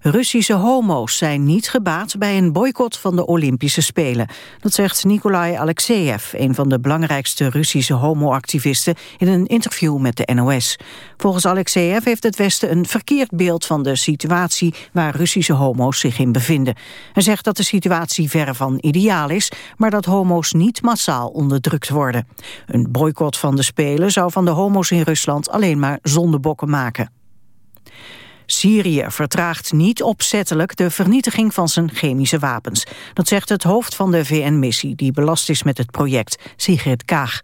Russische homo's zijn niet gebaat bij een boycott van de Olympische Spelen. Dat zegt Nikolai Alexeyev, een van de belangrijkste Russische homoactivisten, in een interview met de NOS. Volgens Alexeyev heeft het Westen een verkeerd beeld van de situatie waar Russische homo's zich in bevinden. Hij zegt dat de situatie verre van ideaal is, maar dat homo's niet massaal onderdrukt worden. Een boycott van de Spelen zou van de homo's in Rusland alleen maar zondebokken maken. Syrië vertraagt niet opzettelijk de vernietiging van zijn chemische wapens. Dat zegt het hoofd van de VN-missie die belast is met het project, Sigrid Kaag.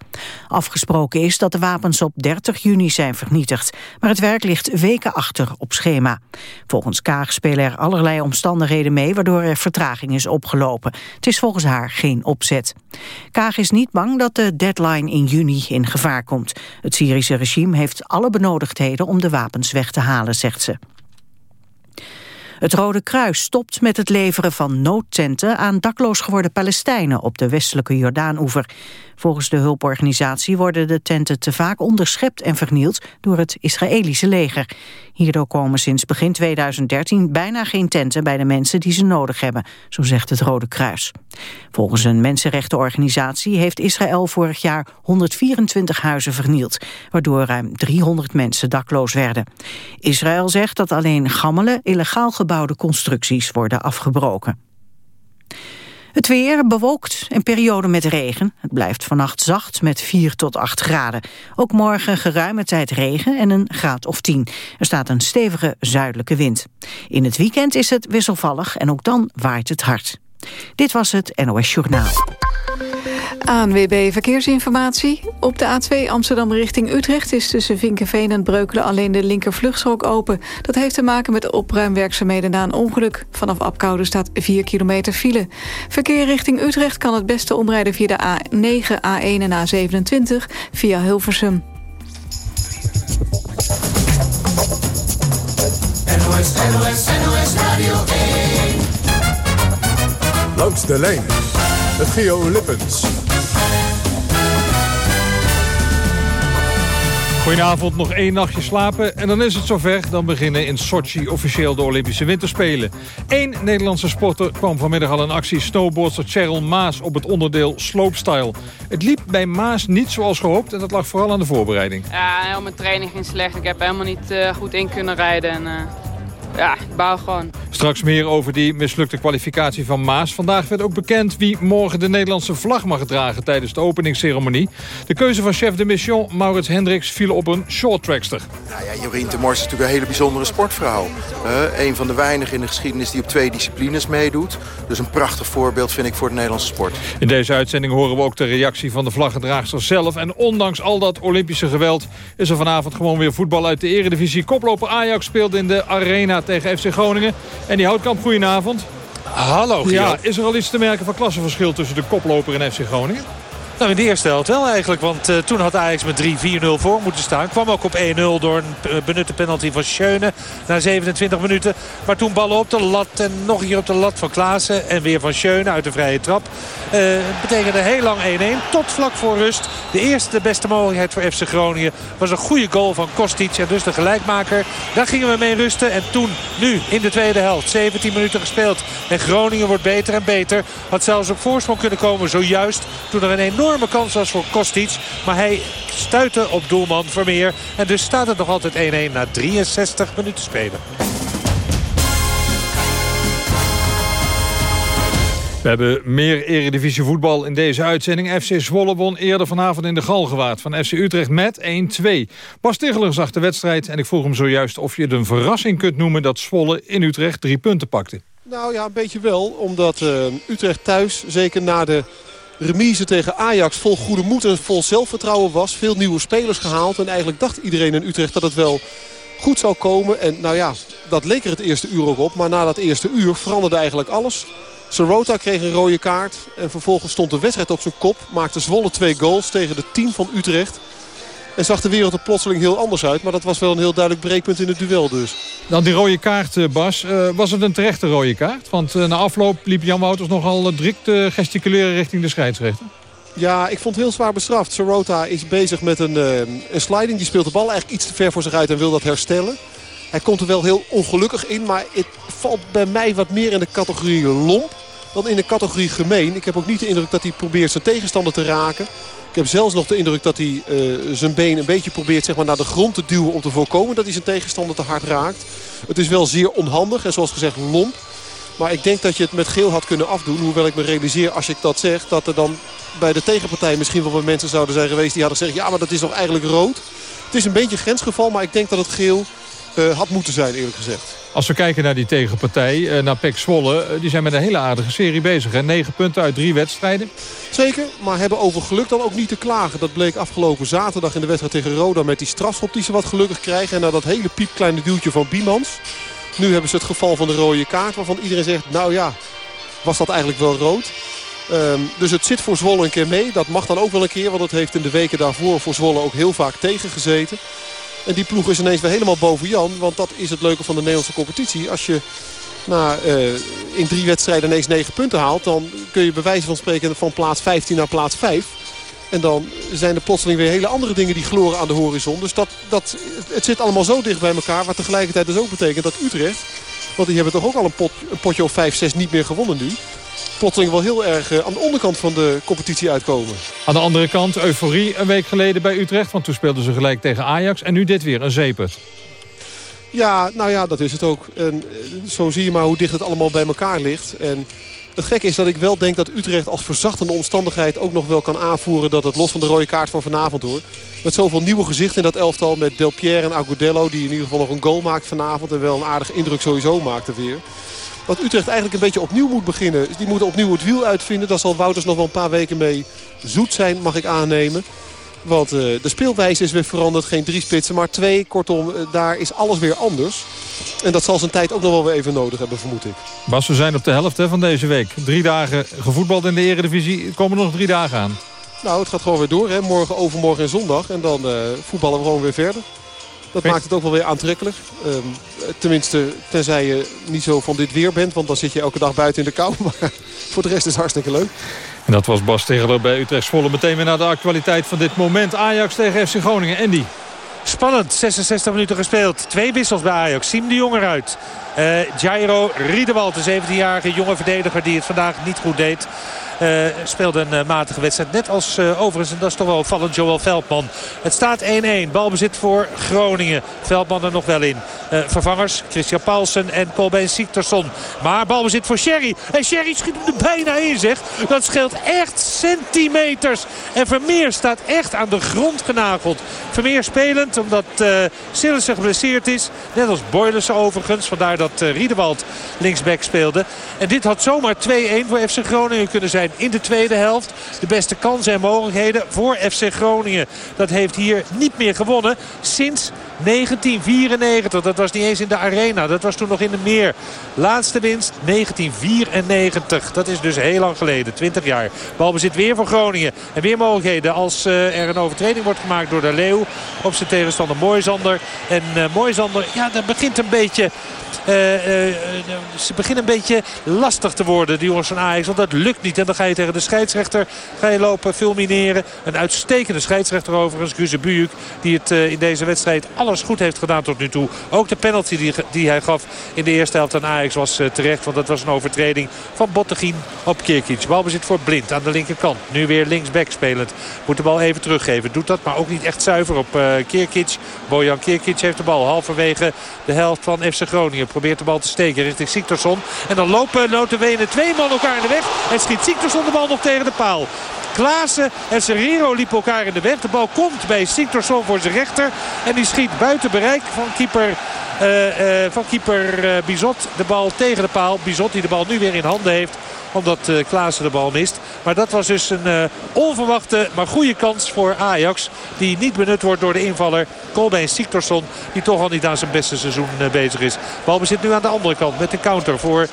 Afgesproken is dat de wapens op 30 juni zijn vernietigd, maar het werk ligt weken achter op schema. Volgens Kaag spelen er allerlei omstandigheden mee waardoor er vertraging is opgelopen. Het is volgens haar geen opzet. Kaag is niet bang dat de deadline in juni in gevaar komt. Het Syrische regime heeft alle benodigdheden om de wapens weg te halen, zegt ze. Het Rode Kruis stopt met het leveren van noodtenten aan dakloos geworden Palestijnen op de westelijke Jordaanoever. Volgens de hulporganisatie worden de tenten te vaak onderschept en vernield door het Israëlische leger. Hierdoor komen sinds begin 2013 bijna geen tenten bij de mensen die ze nodig hebben, zo zegt het Rode Kruis. Volgens een mensenrechtenorganisatie heeft Israël vorig jaar 124 huizen vernield, waardoor ruim 300 mensen dakloos werden. Israël zegt dat alleen gammele, illegaal gebouwde constructies worden afgebroken. Het weer bewolkt en periode met regen. Het blijft vannacht zacht met 4 tot 8 graden. Ook morgen geruime tijd regen en een graad of 10. Er staat een stevige zuidelijke wind. In het weekend is het wisselvallig en ook dan waait het hard. Dit was het NOS Journaal. ANWB Verkeersinformatie. Op de A2 Amsterdam richting Utrecht is tussen Vinkenveen en Breukelen alleen de linkervluchtstrook open. Dat heeft te maken met opruimwerkzaamheden na een ongeluk. Vanaf Apkoude staat 4 kilometer file. Verkeer richting Utrecht kan het beste omrijden via de A9, A1 en A27 via Hilversum. NOS, NOS, NOS Radio 1. Langs de lijn het Geo Lippens. Goedenavond, nog één nachtje slapen en dan is het zover. Dan beginnen in Sochi officieel de Olympische Winterspelen. Eén Nederlandse sporter kwam vanmiddag al in actie. Snowboardster Cheryl Maas op het onderdeel slopestyle. Het liep bij Maas niet zoals gehoopt en dat lag vooral aan de voorbereiding. Ja, heel mijn training ging slecht. Ik heb helemaal niet uh, goed in kunnen rijden. En, uh, ja, ik gewoon. Straks meer over die mislukte kwalificatie van Maas. Vandaag werd ook bekend wie morgen de Nederlandse vlag mag dragen tijdens de openingsceremonie. De keuze van chef de mission Maurits Hendricks viel op een shorttrackster. Nou ja, Jorien de Mors is natuurlijk een hele bijzondere sportvrouw. Uh, een van de weinigen in de geschiedenis die op twee disciplines meedoet. Dus een prachtig voorbeeld vind ik voor de Nederlandse sport. In deze uitzending horen we ook de reactie van de vlaggedraagster zelf. En ondanks al dat Olympische geweld is er vanavond gewoon weer voetbal uit de eredivisie. Koploper Ajax speelde in de arena tegen FC Groningen. En die Houtkamp, goedenavond. Hallo, Ja, is er al iets te merken van klassenverschil tussen de koploper en FC Groningen? Nou, in de eerste helft wel eigenlijk. Want uh, toen had Ajax met 3-4-0 voor moeten staan. Kwam ook op 1-0 door een eh, benutte penalty van Schöne na 27 minuten. Maar toen ballen op de lat en nog hier op de lat van Klaassen. En weer van Schöne uit de vrije trap. Uh, betekende heel lang 1-1 tot vlak voor rust. De eerste beste mogelijkheid voor FC Groningen was een goede goal van Kostic. En dus de gelijkmaker. Daar gingen we mee rusten. En toen, nu in de tweede helft, 17 minuten gespeeld. En Groningen wordt beter en beter. Had zelfs op voorsprong kunnen komen zojuist toen er een enorm enorme kans was voor Kostic. Maar hij stuitte op doelman Vermeer. En dus staat het nog altijd 1-1 na 63 minuten spelen. We hebben meer eredivisie voetbal in deze uitzending. FC Zwolle won eerder vanavond in de Galgenwaard van FC Utrecht met 1-2. Bas Ticheler zag de wedstrijd en ik vroeg hem zojuist of je het een verrassing kunt noemen... dat Zwolle in Utrecht drie punten pakte. Nou ja, een beetje wel. Omdat uh, Utrecht thuis, zeker na de remise tegen Ajax vol goede moed en vol zelfvertrouwen was. Veel nieuwe spelers gehaald. En eigenlijk dacht iedereen in Utrecht dat het wel goed zou komen. En nou ja, dat leek er het eerste uur ook op. Maar na dat eerste uur veranderde eigenlijk alles. Sorota kreeg een rode kaart. En vervolgens stond de wedstrijd op zijn kop. Maakte Zwolle twee goals tegen de team van Utrecht. En zag de wereld er plotseling heel anders uit. Maar dat was wel een heel duidelijk breekpunt in het duel dus. Dan die rode kaart, eh, Bas. Uh, was het een terechte rode kaart? Want uh, na afloop liep Jan Wouters nogal druk te gesticuleren richting de scheidsrechter. Ja, ik vond het heel zwaar bestraft. Sorota is bezig met een, een sliding. Die speelt de bal eigenlijk iets te ver voor zich uit en wil dat herstellen. Hij komt er wel heel ongelukkig in. Maar het valt bij mij wat meer in de categorie lomp dan in de categorie gemeen. Ik heb ook niet de indruk dat hij probeert zijn tegenstander te raken. Ik heb zelfs nog de indruk dat hij uh, zijn been een beetje probeert zeg maar, naar de grond te duwen... om te voorkomen dat hij zijn tegenstander te hard raakt. Het is wel zeer onhandig en zoals gezegd lomp. Maar ik denk dat je het met geel had kunnen afdoen. Hoewel ik me realiseer als ik dat zeg... dat er dan bij de tegenpartij misschien wel wat mensen zouden zijn geweest... die hadden gezegd, ja, maar dat is toch eigenlijk rood. Het is een beetje grensgeval, maar ik denk dat het geel had moeten zijn, eerlijk gezegd. Als we kijken naar die tegenpartij, uh, naar Pek Zwolle... Uh, die zijn met een hele aardige serie bezig. Hè? 9 punten uit drie wedstrijden. Zeker, maar hebben over geluk dan ook niet te klagen. Dat bleek afgelopen zaterdag in de wedstrijd tegen Roda... met die strafschop die ze wat gelukkig krijgen. En na dat hele piepkleine duwtje van Biemans... Nu hebben ze het geval van de rode kaart waarvan iedereen zegt... nou ja, was dat eigenlijk wel rood? Um, dus het zit voor Zwolle een keer mee. Dat mag dan ook wel een keer, want het heeft in de weken daarvoor voor Zwolle ook heel vaak tegengezeten. En die ploeg is ineens weer helemaal boven Jan. Want dat is het leuke van de Nederlandse competitie. Als je uh, in drie wedstrijden ineens negen punten haalt... dan kun je bij wijze van spreken van plaats 15 naar plaats 5. En dan zijn er plotseling weer hele andere dingen die gloren aan de horizon. Dus dat, dat, het zit allemaal zo dicht bij elkaar. Wat tegelijkertijd dus ook betekent dat Utrecht... want die hebben toch ook al een, pot, een potje of 5, 6 niet meer gewonnen nu... plotseling wel heel erg aan de onderkant van de competitie uitkomen. Aan de andere kant euforie een week geleden bij Utrecht. Want toen speelden ze gelijk tegen Ajax. En nu dit weer, een zeepert. Ja, nou ja, dat is het ook. En zo zie je maar hoe dicht het allemaal bij elkaar ligt. En het gekke is dat ik wel denk dat Utrecht als verzachtende omstandigheid ook nog wel kan aanvoeren dat het los van de rode kaart van vanavond hoor. Met zoveel nieuwe gezichten in dat elftal met Del Pierre en Agudelo die in ieder geval nog een goal maakt vanavond en wel een aardige indruk sowieso maakte weer. Dat Utrecht eigenlijk een beetje opnieuw moet beginnen. Die moeten opnieuw het wiel uitvinden. Daar zal Wouters nog wel een paar weken mee zoet zijn mag ik aannemen. Want uh, de speelwijze is weer veranderd. Geen drie spitsen, maar twee. Kortom, uh, daar is alles weer anders. En dat zal zijn tijd ook nog wel weer even nodig hebben, vermoed ik. Bas, we zijn op de helft hè, van deze week. Drie dagen gevoetbald in de eredivisie. Er komen nog drie dagen aan. Nou, het gaat gewoon weer door. Hè. Morgen, overmorgen en zondag. En dan uh, voetballen we gewoon weer verder. Dat maakt het ook wel weer aantrekkelijk. Um, tenminste, tenzij je niet zo van dit weer bent. Want dan zit je elke dag buiten in de kou. Maar voor de rest is het hartstikke leuk. En dat was Bas Tegeler bij Utrecht Zwolle. Meteen weer naar de actualiteit van dit moment. Ajax tegen FC Groningen. Andy. Spannend, 66 minuten gespeeld. Twee wissels bij Ajax. Siem de Jong eruit. Uh, Jairo Riedewald, de 17-jarige jonge verdediger die het vandaag niet goed deed. Uh, speelde een uh, matige wedstrijd. Net als uh, overigens, en dat is toch wel opvallend, Joel Veldman. Het staat 1-1. Balbezit voor Groningen. Veldman er nog wel in. vervangers Christian Paulsen en Colbein Siktersson. Maar balbezit voor Sherry. En Sherry schiet hem er bijna in zeg. Dat scheelt echt centimeters. En Vermeer staat echt aan de grond genageld. Vermeer spelend omdat uh, Sillissen geblesseerd is. Net als Boilers overigens. Vandaar dat uh, Riedewald linksback speelde. En dit had zomaar 2-1 voor FC Groningen kunnen zijn in de tweede helft. De beste kansen en mogelijkheden voor FC Groningen. Dat heeft hier niet meer gewonnen sinds 1994. Dat was niet eens in de arena. Dat was toen nog in de meer. Laatste winst 1994. Dat is dus heel lang geleden. 20 jaar. Balbezit weer voor Groningen. En weer mogelijkheden als uh, er een overtreding wordt gemaakt door de Leeuw. Op zijn tegenstander Moisander. En uh, Moisander, ja, dat begint een beetje... Uh, ze beginnen een beetje lastig te worden, die jongens van Ajax. Want dat lukt niet. En ga je tegen de scheidsrechter ga je lopen fulmineren. Een uitstekende scheidsrechter overigens, Guze Bujuk. Die het uh, in deze wedstrijd alles goed heeft gedaan tot nu toe. Ook de penalty die, die hij gaf in de eerste helft aan Ajax was terecht. Want dat was een overtreding van Bottegien op Kirkic. Balbezit voor Blind aan de linkerkant. Nu weer linksback spelend. Moet de bal even teruggeven. Doet dat, maar ook niet echt zuiver op Kirkic. Bojan Kirkic heeft de bal halverwege de helft van FC Groningen. Probeert de bal te steken richting Siktersson. En dan lopen notabene twee man elkaar in de weg. En schiet Siktersson de bal nog tegen de paal. Klaassen en Serrero liepen elkaar in de weg. De bal komt bij Siktersson voor zijn rechter. En die schiet buiten bereik van keeper, uh, uh, van keeper uh, Bizot. De bal tegen de paal. Bizot die de bal nu weer in handen heeft omdat uh, Klaassen de bal mist. Maar dat was dus een uh, onverwachte, maar goede kans voor Ajax. Die niet benut wordt door de invaller Colbein Siktorsson. Die toch al niet aan zijn beste seizoen uh, bezig is. Balbezit nu aan de andere kant met een counter voor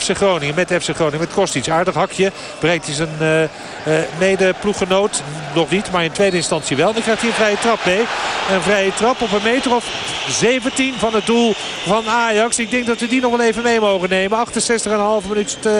FC Groningen. Met FC Groningen, met Kostic. Aardig hakje. Bereikt hij zijn mede-ploeggenoot. Nog niet, maar in tweede instantie wel. Dan krijgt hij een vrije trap mee. Een vrije trap op een meter of 17 van het doel van Ajax. Ik denk dat we die nog wel even mee mogen nemen. 68,5 minuut uh,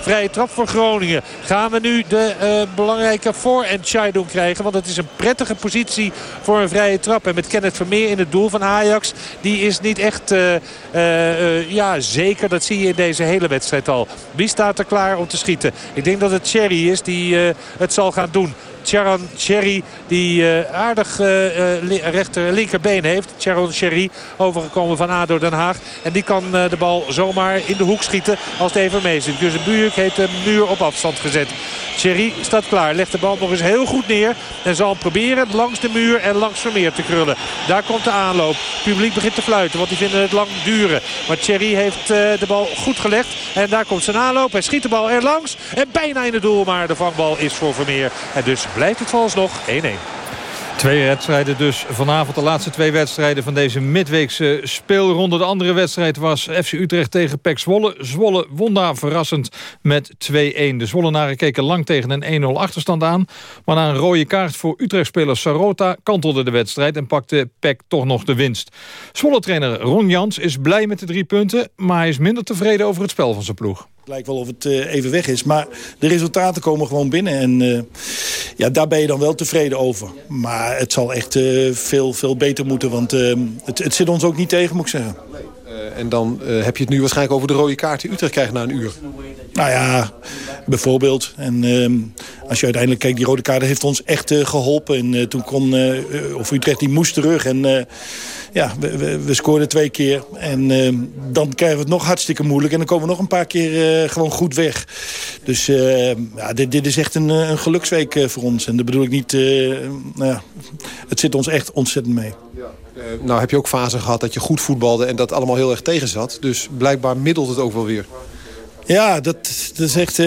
Vrije trap voor Groningen. Gaan we nu de uh, belangrijke voor- en doen krijgen. Want het is een prettige positie voor een vrije trap. En met Kenneth Vermeer in het doel van Ajax. Die is niet echt uh, ja, zeker. Dat zie je in deze hele wedstrijd al. Wie staat er klaar om te schieten? Ik denk dat het Cherry is die het zal gaan doen. Charon Cherry die uh, aardig uh, rechter linkerbeen heeft. Charon Cherry overgekomen van ADO Den Haag. En die kan de bal zomaar in de hoek schieten als het even mee zit. Dus Buurk heeft de muur op afstand gezet. Cherry staat klaar. Legt de bal nog eens heel goed neer. En zal proberen langs de muur en langs Vermeer te krullen. Daar komt de aanloop. Het publiek begint te fluiten. Want die vinden het lang duren. Maar Cherry heeft de bal goed gelegd. En daar komt zijn aanloop. Hij schiet de bal er langs. En bijna in het doel. Maar de vangbal is voor Vermeer. En dus blijft het nog 1-1. Twee wedstrijden dus vanavond. De laatste twee wedstrijden van deze midweekse speelronde. De andere wedstrijd was FC Utrecht tegen PEC Zwolle. Zwolle won daar verrassend met 2-1. De Zwollenaren keken lang tegen een 1-0 achterstand aan. Maar na een rode kaart voor Utrecht-speler Sarota... kantelde de wedstrijd en pakte PEC toch nog de winst. Zwolle-trainer Ron Jans is blij met de drie punten... maar hij is minder tevreden over het spel van zijn ploeg. Het lijkt wel of het uh, even weg is. Maar de resultaten komen gewoon binnen. En uh, ja, daar ben je dan wel tevreden over. Maar het zal echt uh, veel, veel beter moeten. Want het, het zit ons ook niet tegen, moet ik zeggen. en dan heb je het nu waarschijnlijk over de rode kaart die Utrecht krijgt na een uur. Nou ja, bijvoorbeeld. En ehm, als je uiteindelijk kijkt, die rode kaart heeft ons echt geholpen. En toen kon, of Utrecht die moest terug. En ja, we, we, we, scoorden twee keer. En uh, dan krijgen we het nog hartstikke moeilijk. En dan komen we nog een paar keer uh, gewoon goed weg. Dus uh, ja, dit, dit, is echt een, een geluksweek voor ons. En dat bedoel ik niet... nou ja, het zit ons echt ontzettend mee. Nou heb je ook fasen gehad dat je goed voetbalde en dat allemaal heel erg tegen zat. Dus blijkbaar middelt het ook wel weer. Ja, dat, dat is echt...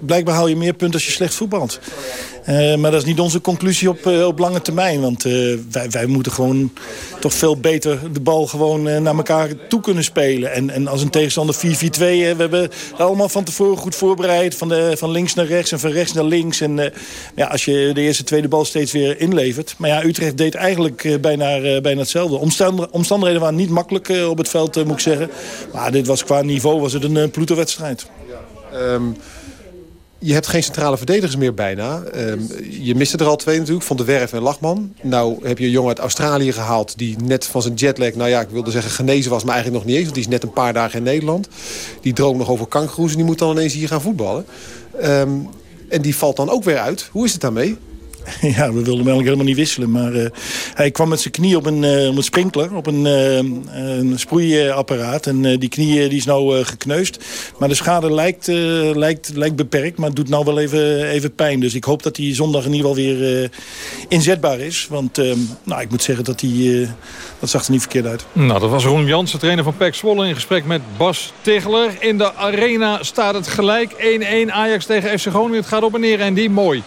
blijkbaar haal je meer punten als je slecht voetbalt. Uh, maar dat is niet onze conclusie op, uh, op lange termijn. Want uh, wij, wij moeten gewoon toch veel beter de bal gewoon naar elkaar toe kunnen spelen. En, en als een tegenstander 4-4-2... we hebben allemaal van tevoren goed voorbereid. Van, de, van links naar rechts en van rechts naar links. En ja, als je de eerste, tweede bal steeds weer inlevert. Maar ja, Utrecht deed eigenlijk bijna, bijna hetzelfde. omstandigheden waren niet makkelijk op het veld, moet ik zeggen. Maar dit was qua niveau was het een, een ploeterwedstrijd. Ja. Um... Je hebt geen centrale verdedigers meer bijna. Um, je miste er al twee natuurlijk, Van de Werf en Lachman. Nou heb je een jongen uit Australië gehaald... die net van zijn jetlag, nou ja, ik wilde zeggen genezen was... maar eigenlijk nog niet eens, want die is net een paar dagen in Nederland. Die droomt nog over kankeroes en die moet dan ineens hier gaan voetballen. Um, en die valt dan ook weer uit. Hoe is het daarmee? Ja, we wilden hem eigenlijk helemaal niet wisselen. Maar uh, hij kwam met zijn knie op een, uh, op een sprinkler, op een, uh, een sproeiapparaat. En die knie die is nou gekneusd. Maar de schade lijkt, lijkt, lijkt beperkt, maar het doet nou wel even, even pijn. Dus ik hoop dat hij zondag in ieder geval weer inzetbaar is. Want nou, ik moet zeggen dat hij... dat zag er niet verkeerd uit. Nou, dat was Ron Jansen, trainer van PEC Zwolle... in gesprek met Bas Tegeler. In de arena staat het gelijk. 1-1 Ajax tegen FC Groningen. Het gaat op en neer en die mooi.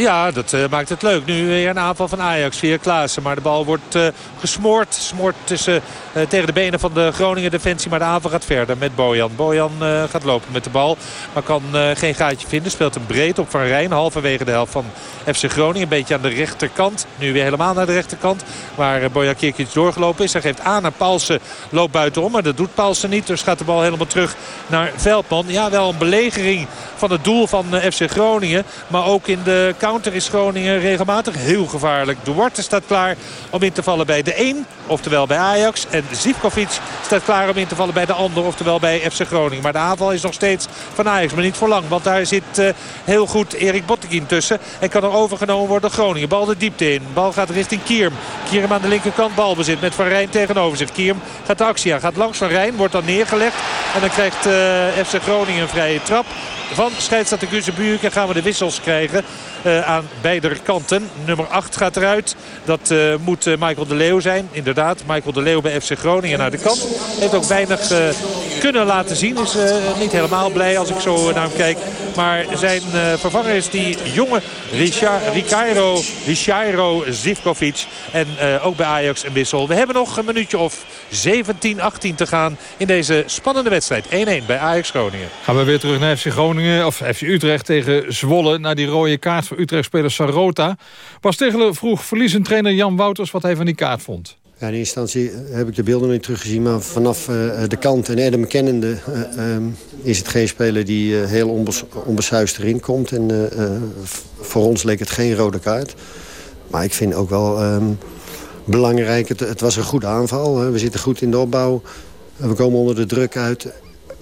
Ja, dat uh, maakt het leuk. Nu weer een aanval van Ajax via Klaassen. Maar de bal wordt uh, gesmoord. Smoort tussen, uh, tegen de benen van de Groningen defensie. Maar de aanval gaat verder met Bojan. Bojan gaat lopen met de bal. Maar kan geen gaatje vinden. Speelt een breed op Van Rijn. Halverwege de helft van FC Groningen. Een beetje aan de rechterkant. Nu weer helemaal naar de rechterkant. Waar Bojan Kirkic doorgelopen is. Hij geeft aan naar Paulsen. Loopt buitenom. Maar dat doet Paulsen niet. Dus gaat de bal helemaal terug naar Veldman. Ja, wel een belegering van het doel van FC Groningen. Maar ook in de counter is Groningen regelmatig heel gevaarlijk. Duarte staat klaar om in te vallen bij de 1, oftewel bij Ajax. En Zivkovic staat klaar om in te vallen bij de ander, oftewel bij FC Groningen. Maar de aanval is nog steeds van Ajax, maar niet voor lang. Want daar zit uh, heel goed Erik Botteguin tussen. En kan er overgenomen worden Groningen. Bal de diepte in. Bal gaat richting Kierm. Kierm aan de linkerkant balbezit met Van Rijn tegenover zich. Kierm gaat de actie aan. Gaat langs Van Rijn, wordt dan neergelegd. En dan krijgt uh, FC Groningen een vrije trap van scheidsrechter Guzebuurk. En gaan we de wissels krijgen aan beide kanten. Nummer 8 gaat eruit. Dat uh, moet uh, Michael de Leeuw zijn. Inderdaad, Michael de Leeuw bij FC Groningen naar de kant. Heeft ook weinig kunnen laten zien. Is niet helemaal blij als ik zo naar hem kijk. Maar zijn vervanger is die jonge Ricardo, Zivkovic. En ook bij Ajax een wissel. We hebben nog een minuutje of 17, 18 te gaan in deze spannende wedstrijd. 1-1 bij Ajax Groningen. Gaan we weer terug naar FC Groningen, of FC Utrecht tegen Zwolle. Naar die rode kaart voor Utrecht-speler Sarota. Bas Tegelen vroeg verliezend trainer Jan Wouters wat hij van die kaart vond. Ja, in eerste instantie heb ik de beelden niet teruggezien. Maar vanaf de kant en Adam kennende ehm, is het geen speler die heel onbes erin komt. En voor ons leek het geen rode kaart. Maar ik vind ook wel ehm, belangrijk, het, het, was een goede aanval. We zitten goed in de opbouw. We komen onder de druk uit.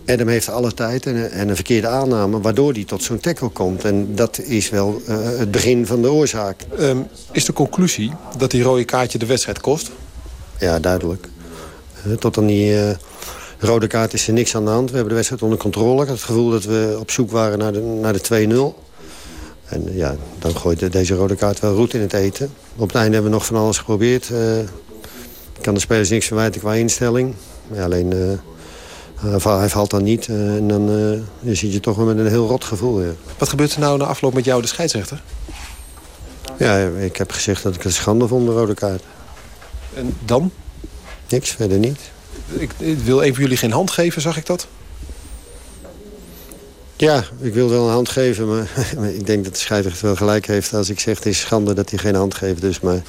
Adam heeft alle tijd en, en een verkeerde aanname... waardoor hij tot zo'n tackle komt. En dat is wel uh, het begin van de oorzaak. Um, is de conclusie dat die rode kaartje de wedstrijd kost? Ja, duidelijk. Uh, tot aan die uh, rode kaart is er niks aan de hand. We hebben de wedstrijd onder controle. Ik had het gevoel dat we op zoek waren naar de, naar de 2-0. En ja, dan gooit deze rode kaart wel roet in het eten. Op het einde hebben we nog van alles geprobeerd. Ik kan de spelers niks verwijten qua instelling. Ja, alleen hij valt dan niet. Eh, en dan uh, zit je toch wel met een heel rot gevoel. Ja. Wat gebeurt er nou na afloop met jou, de scheidsrechter? Ja, ik heb gezegd dat ik het schande vond, de rode kaart. En dan? Niks, verder niet. Ik, ik wil even jullie geen hand geven, zag ik dat? Ja, ik wil wel een hand geven, maar, ik denk dat de scheidsrechter wel gelijk heeft... als ik zeg het is schande dat hij geen hand geeft. Dus, maar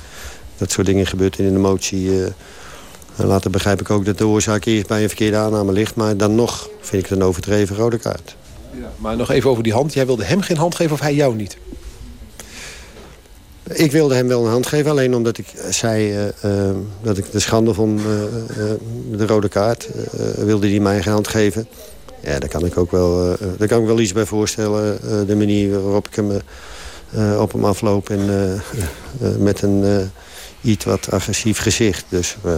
dat soort dingen gebeurt in de motie... Uh, later begrijp ik ook dat de oorzaak eerst bij een verkeerde aanname ligt. Maar dan nog vind ik het een overdreven rode kaart. Ja, maar nog even over die hand. Jij wilde hem geen hand geven of hij jou niet? Ik wilde hem wel een hand geven, alleen omdat ik zei uh, uh, dat ik de schande vond, uh, de rode kaart. wilde hij mij geen hand geven. Ja, daar kan ik ook wel, daar kan ik wel iets bij voorstellen. de manier waarop ik hem op hem afloop en met een iets wat agressief gezicht. Dus uh,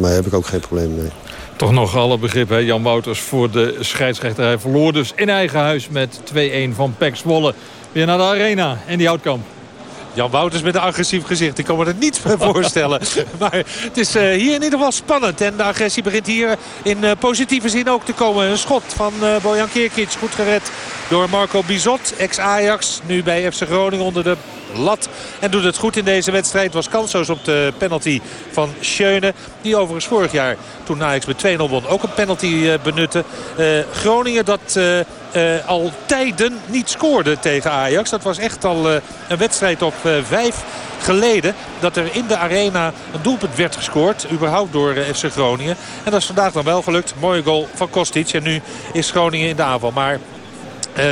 daar heb ik ook geen probleem mee. Toch nog alle begrip, hè? Jan Wouters voor de scheidsrechter. Hij verloor dus in eigen huis met 2-1 van Pek Zwolle. Weer naar de arena en die Houtkamp. Jan Wouters met een agressief gezicht. Ik kan me het niet voorstellen. maar het is uh, hier in ieder geval spannend. En de agressie begint hier in uh, positieve zin ook te komen. Een schot van Bojan Kirkic. Goed gered door Marco Bizot. Ex-Ajax. Nu bij FC Groningen onder de lat. En doet het goed in deze wedstrijd. Was kansloos op de penalty van Schöne. Die overigens vorig jaar toen Ajax met 2-0 won ook een penalty uh, benutte. Uh, Groningen dat uh, al tijden niet scoorde tegen Ajax. Dat was echt al een wedstrijd op vijf geleden dat er in de arena een doelpunt werd gescoord. Überhaupt door FC Groningen. En dat is vandaag dan wel gelukt. Mooie goal van Kostic. En nu is Groningen in de aanval. Maar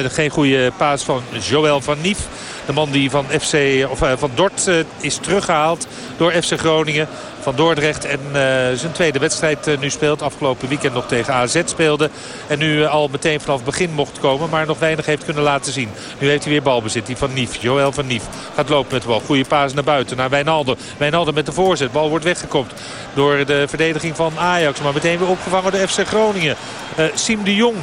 geen goede paas van Joël van Nief. De man die van, FC, of, uh, van Dort uh, is teruggehaald door FC Groningen. Van Dordrecht en zijn tweede wedstrijd nu speelt. Afgelopen weekend nog tegen AZ speelde. En nu al meteen vanaf het begin mocht komen. Maar nog weinig heeft kunnen laten zien. Nu heeft hij weer balbezit. Die van Nief. Joël van Nief gaat lopen met de bal. Goede paas naar buiten. Naar Wijnaldum. Wijnaldum met de voorzet. Bal wordt weggekopt door de verdediging van Ajax. Maar meteen weer opgevangen door FC Groningen. Siem de Jong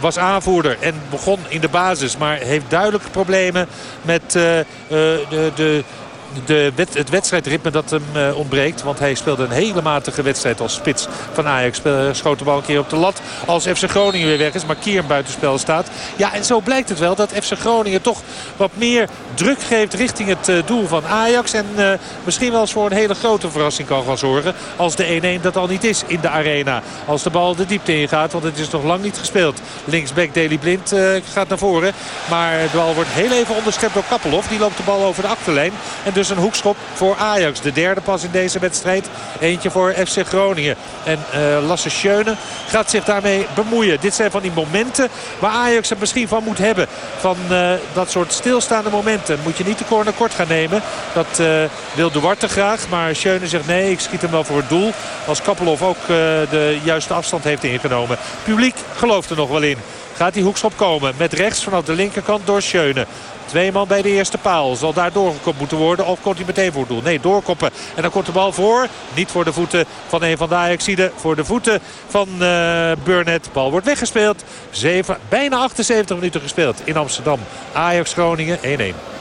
was aanvoerder en begon in de basis. Maar heeft duidelijk problemen met uh, de, de de het wedstrijdritme dat hem uh, ontbreekt. Want hij speelde een hele matige wedstrijd als spits van Ajax. Schoot de bal een keer op de lat als FC Groningen weer weg is. Maar Kier buitenspel staat. Ja, en zo blijkt het wel dat FC Groningen toch wat meer druk geeft richting het uh, doel van Ajax. En misschien wel eens voor een hele grote verrassing kan gaan zorgen. Als de 1-1 dat al niet is in de arena. Als de bal de diepte ingaat. Want het is nog lang niet gespeeld. Linksback Deli Blind gaat naar voren. Maar de bal wordt heel even onderschept door Kappelhoff. Die loopt de bal over de achterlijn. En dus een hoekschop voor Ajax. De derde pas in deze wedstrijd. Eentje voor FC Groningen. En uh, Lasse Schöne gaat zich daarmee bemoeien. Dit zijn van die momenten waar Ajax het misschien van moet hebben. Van uh, dat soort stilstaande momenten. Moet je niet de corner kort gaan nemen. Dat uh, wil Duarte graag. Maar Schöne zegt nee, ik schiet hem wel voor het doel. Als Kappelhoff ook de juiste afstand heeft ingenomen. Publiek gelooft er nog wel in. Gaat die hoekschop komen met rechts vanaf de linkerkant door Schöne. Twee man bij de eerste paal. Zal daar doorgekopt moeten worden. Of komt hij meteen voor het doel? Nee, doorkoppen. En dan komt de bal voor. Niet voor de voeten van een van de Ajaxiden. Voor de voeten van uh, Burnett. Bal wordt weggespeeld. Bijna 78 minuten gespeeld in Amsterdam. Ajax Groningen 1-1.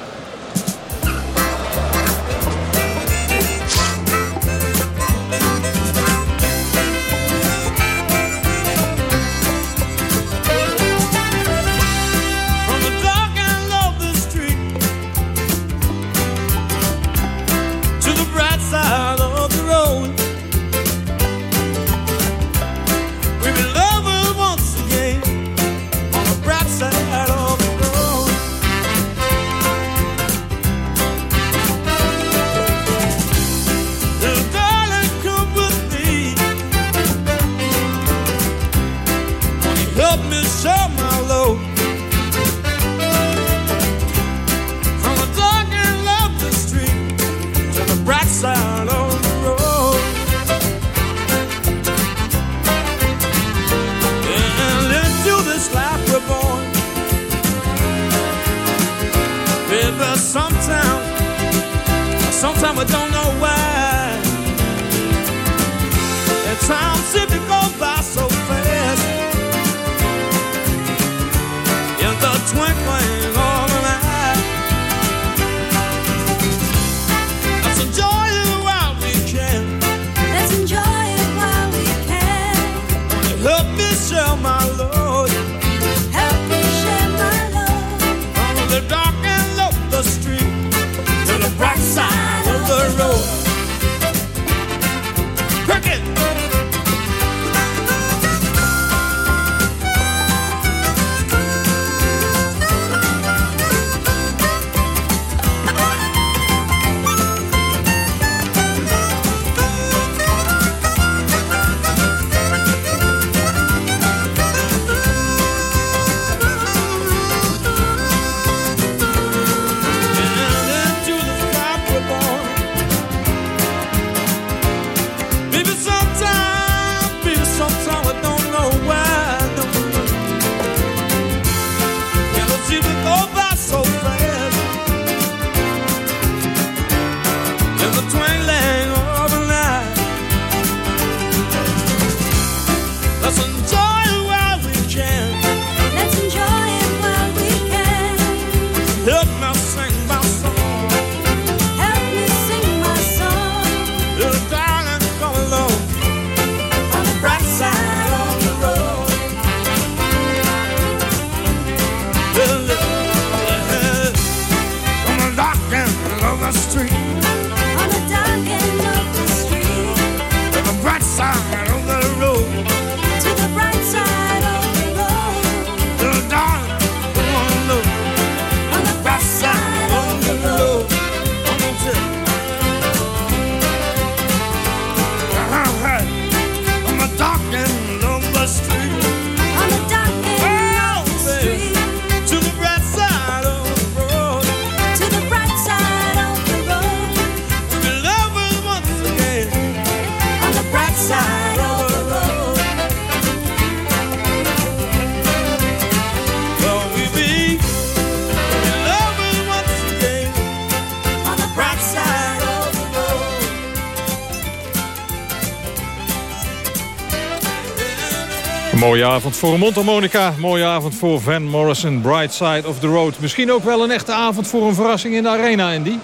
Mooie avond voor mondharmonica. Mooie avond voor Van Morrison, Bright Side of the Road. Misschien ook wel een echte avond voor een verrassing in de arena, Andy.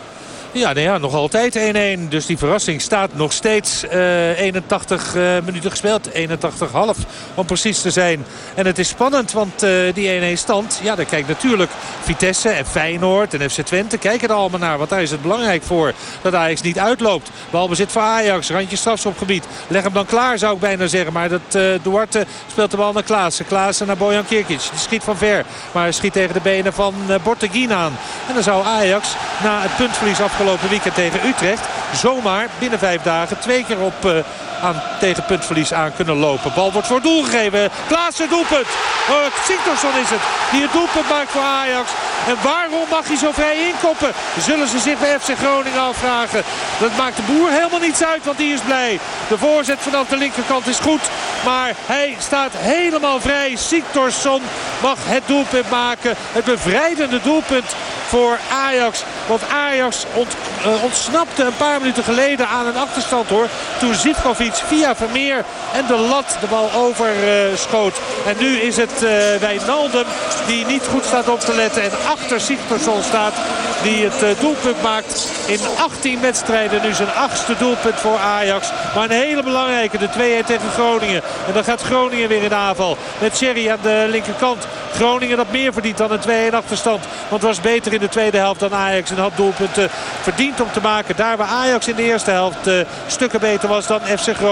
Ja, nee, ja, nog altijd 1-1. Dus die verrassing staat nog steeds eh, 81 eh, minuten gespeeld. 81,5 om precies te zijn. En het is spannend, want eh, die 1-1 stand... Ja, daar kijkt natuurlijk Vitesse en Feyenoord en FC Twente. Kijken er allemaal naar, want daar is het belangrijk voor... dat Ajax niet uitloopt. Balbezit voor Ajax, randje strafschopgebied. Leg hem dan klaar, zou ik bijna zeggen. Maar dat eh, Duarte speelt de bal naar Klaassen. Klaassen naar Bojan Kirkic. Die schiet van ver, maar schiet tegen de benen van Borteguin aan. En dan zou Ajax na het puntverlies afgelopen weekend tegen Utrecht... zomaar binnen vijf dagen twee keer op... eh, aan, tegen puntverlies aan kunnen lopen. Bal wordt voor doel gegeven. Klaassen doelpunt. Uh, Sigtorsson is het. Die het doelpunt maakt voor Ajax. En waarom mag hij zo vrij inkoppen? Zullen ze zich bij FC Groningen afvragen. Dat maakt de boer helemaal niets uit, want die is blij. De voorzet vanaf de linkerkant is goed. Maar hij staat helemaal vrij. Sigtorsson mag het doelpunt maken. Het bevrijdende doelpunt voor Ajax. Want Ajax ont, uh, ontsnapte een paar minuten geleden aan een achterstand hoor. Toen Zivkovic via Vermeer en de lat de bal overschoot. Uh, en nu is het uh, Wijnaldum die niet goed staat op te letten. En achter Sigtorsson staat die het uh, doelpunt maakt in 18 wedstrijden. Nu zijn achtste doelpunt voor Ajax. Maar een hele belangrijke, de 2-1 tegen Groningen. En dan gaat Groningen weer in aanval. Met Sherry aan de linkerkant. Groningen dat meer verdient dan een 2-1 achterstand. Want was beter in de tweede helft dan Ajax. En had doelpunten verdiend om te maken. Daar waar Ajax in de eerste helft stukken beter was dan FC Groningen.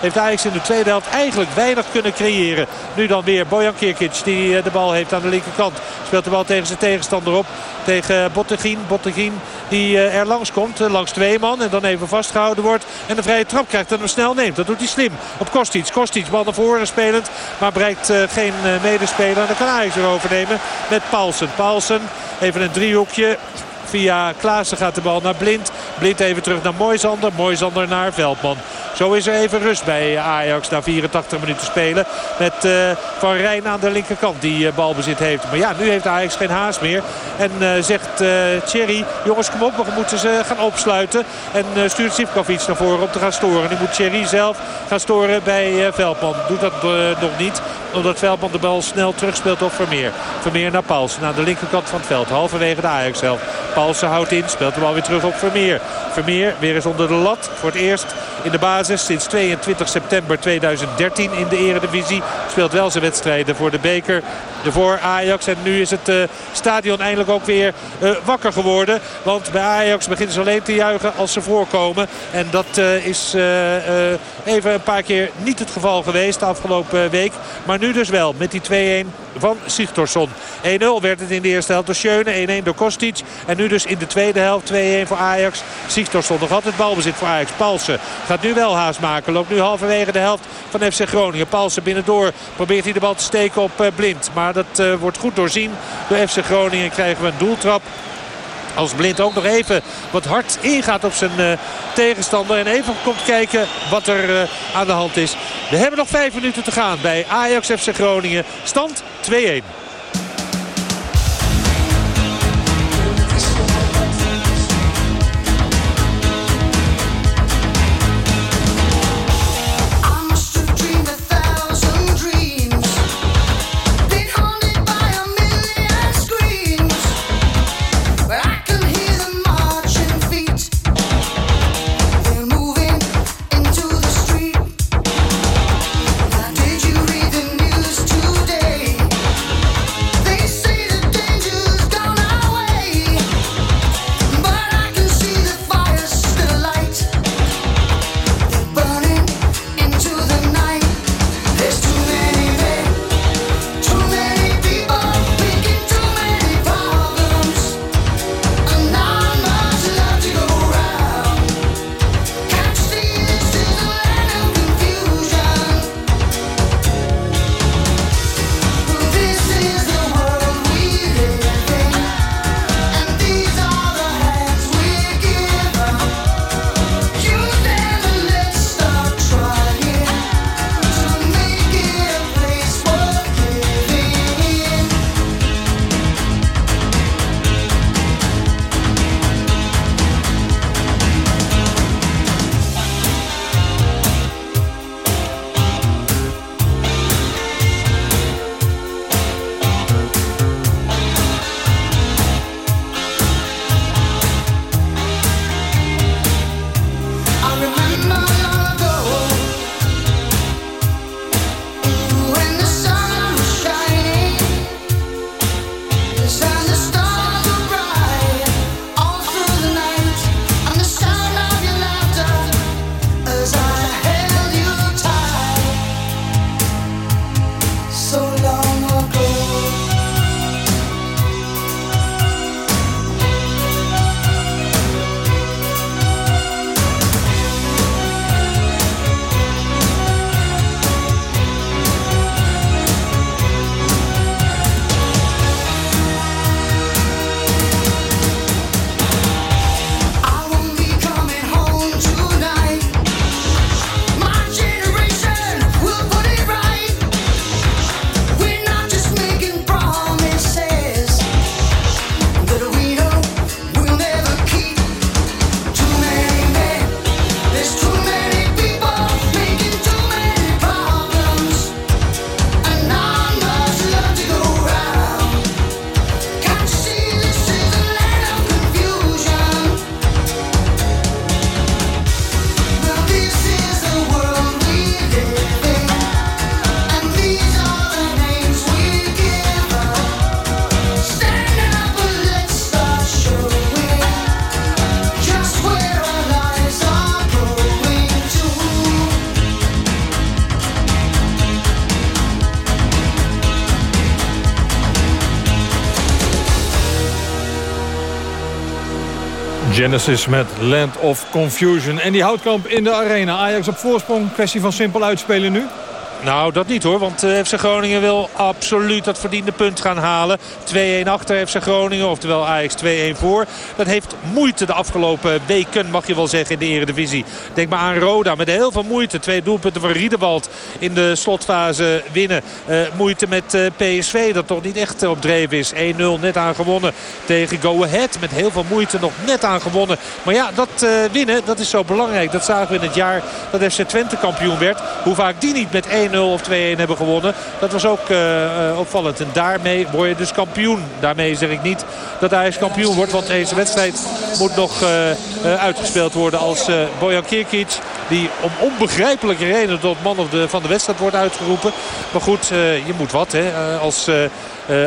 Heeft Ajax in de tweede helft eigenlijk weinig kunnen creëren. Nu dan weer Bojan Kirkic die uh, de bal heeft aan de linkerkant. Speelt de bal tegen zijn tegenstander op. Tegen Bottegien. Bottegien die uh, er langs komt. langs twee man. En dan even vastgehouden wordt. En de vrije trap krijgt en hem snel neemt. Dat doet hij slim. Op Kostic. Kostic bal naar voren spelend. Maar bereikt geen medespeler. En dan kan Ajax weer overnemen met Paulsen. Paulsen even een driehoekje. Via Klaassen gaat de bal naar Blind. Blind even terug naar Moisander. Moisander naar Veldman. Zo is er even rust bij Ajax na 84 minuten spelen. Met uh, Van Rijn aan de linkerkant die uh, balbezit heeft. Maar ja, nu heeft Ajax geen haast meer. En uh, zegt Thierry, jongens kom op, we moeten ze gaan opsluiten. En stuurt Sivkovic naar voren om te gaan storen. Nu moet Thierry zelf gaan storen bij Veldman. Doet dat nog niet, omdat Veldman de bal snel terugspeelt op Vermeer. Vermeer naar Paulsen aan de linkerkant van het veld. Halverwege de Ajax-helft. Paulsen houdt in, speelt de bal weer terug op Vermeer. Vermeer weer eens onder de lat. Voor het eerst in de basis sinds 22 september 2013 in de eredivisie. Speelt wel zijn wedstrijden voor de beker. Voor Ajax. En nu is het uh, stadion eindelijk ook weer uh, wakker geworden. Want bij Ajax beginnen ze alleen te juichen als ze voorkomen. En dat uh, is even een paar keer niet het geval geweest de afgelopen week. Maar nu dus wel met die 2-1 van Sigtorsson. 1-0 werd het in de eerste helft door Schöne. 1-1 door Kostic. En nu dus in de tweede helft 2-1 voor Ajax. Sigtorsson nog altijd balbezit voor Ajax. Palsen gaat nu wel haast maken. Loopt nu halverwege de helft van FC Groningen. Palsen binnendoor probeert hij de bal te steken op Blind. Maar dat uh, wordt goed doorzien door FC Groningen. Krijgen we een doeltrap. Als Blind ook nog even wat hard ingaat op zijn uh, tegenstander. En even komt kijken wat er uh, aan de hand is. We hebben nog vijf minuten te gaan bij Ajax FC Groningen. Stand 2-1. Genesis met Land of Confusion. En die houtkamp in de arena. Ajax op voorsprong. Kwestie van simpel uitspelen nu. Nou, dat niet hoor. Want eh, FC Groningen wil absoluut dat verdiende punt gaan halen. 2-1 achter FC Groningen. Oftewel Ajax 2-1 voor. Dat heeft moeite de afgelopen weken, mag je wel zeggen, in de eredivisie. Denk maar aan Roda met heel veel moeite. Twee doelpunten van Riedewald in de slotfase winnen. Eh, moeite met eh, PSV dat toch niet echt op dreef is. 1-0 net aan gewonnen tegen Go Ahead. Met heel veel moeite nog net aan gewonnen. Maar ja, dat winnen, dat is zo belangrijk. Dat zagen we in het jaar dat FC Twente kampioen werd. Hoe vaak die niet met 1-0 of 2-1 hebben gewonnen. Dat was ook eh, eh, opvallend. En daarmee word je dus kampioen. Daarmee zeg ik niet dat Ajax kampioen wordt. Want deze wedstrijd moet nog eh, uitgespeeld worden als eh, Bojan Kirkic. Die om onbegrijpelijke redenen tot man of de, van de wedstrijd wordt uitgeroepen. Maar goed, je moet wat hè. Als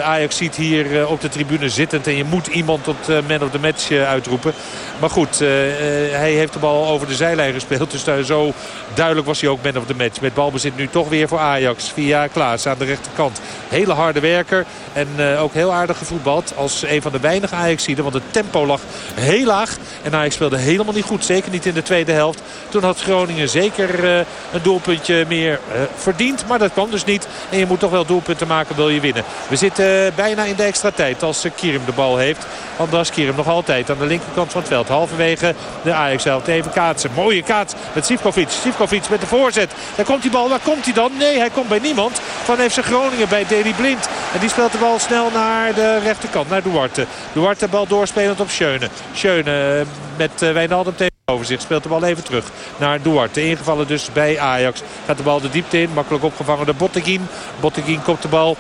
Ajax ziet hier eh, op de tribune zittend. En je moet iemand tot eh, man of the match eh, uitroepen. Maar goed, eh, eh, hij heeft de bal over de zijlijn gespeeld. Dus zo duidelijk was hij ook man of the match. Met balbezit nu toch weer voor Ajax. Via Klaas aan de rechterkant. Hele harde werker. En eh, ook heel aardig gevoetbald. Als een van de weinige Ajax-zieden. Want het tempo lag heel laag. En Ajax speelde helemaal niet goed. Zeker niet in de tweede helft. Toen had Groningen zeker eh, een doelpuntje meer eh, verdiend. Maar dat kwam dus niet. En je moet toch wel doelpunten maken wil je winnen. Zitten bijna in de extra tijd als eh, Kierum de bal heeft. Andras Kierum nog altijd aan de linkerkant van het veld. Halverwege de Ajax-helft. Even kaatsen. Mooie kaats met Sivkovic. Sivkovic met de voorzet. Daar komt die bal. Waar komt hij dan? Nee, hij komt bij niemand. Van FC Groningen bij Deli Blind. En die speelt de bal snel naar de rechterkant. Naar Duarte. Duarte bal doorspelend op Schöne. Schöne eh, met eh, Wijnaldum tegenover zich. Speelt de bal even terug naar Duarte. Ingevallen dus bij Ajax. Gaat de bal de diepte in. Makkelijk opgevangen door Botteguin. Botteguin komt de bal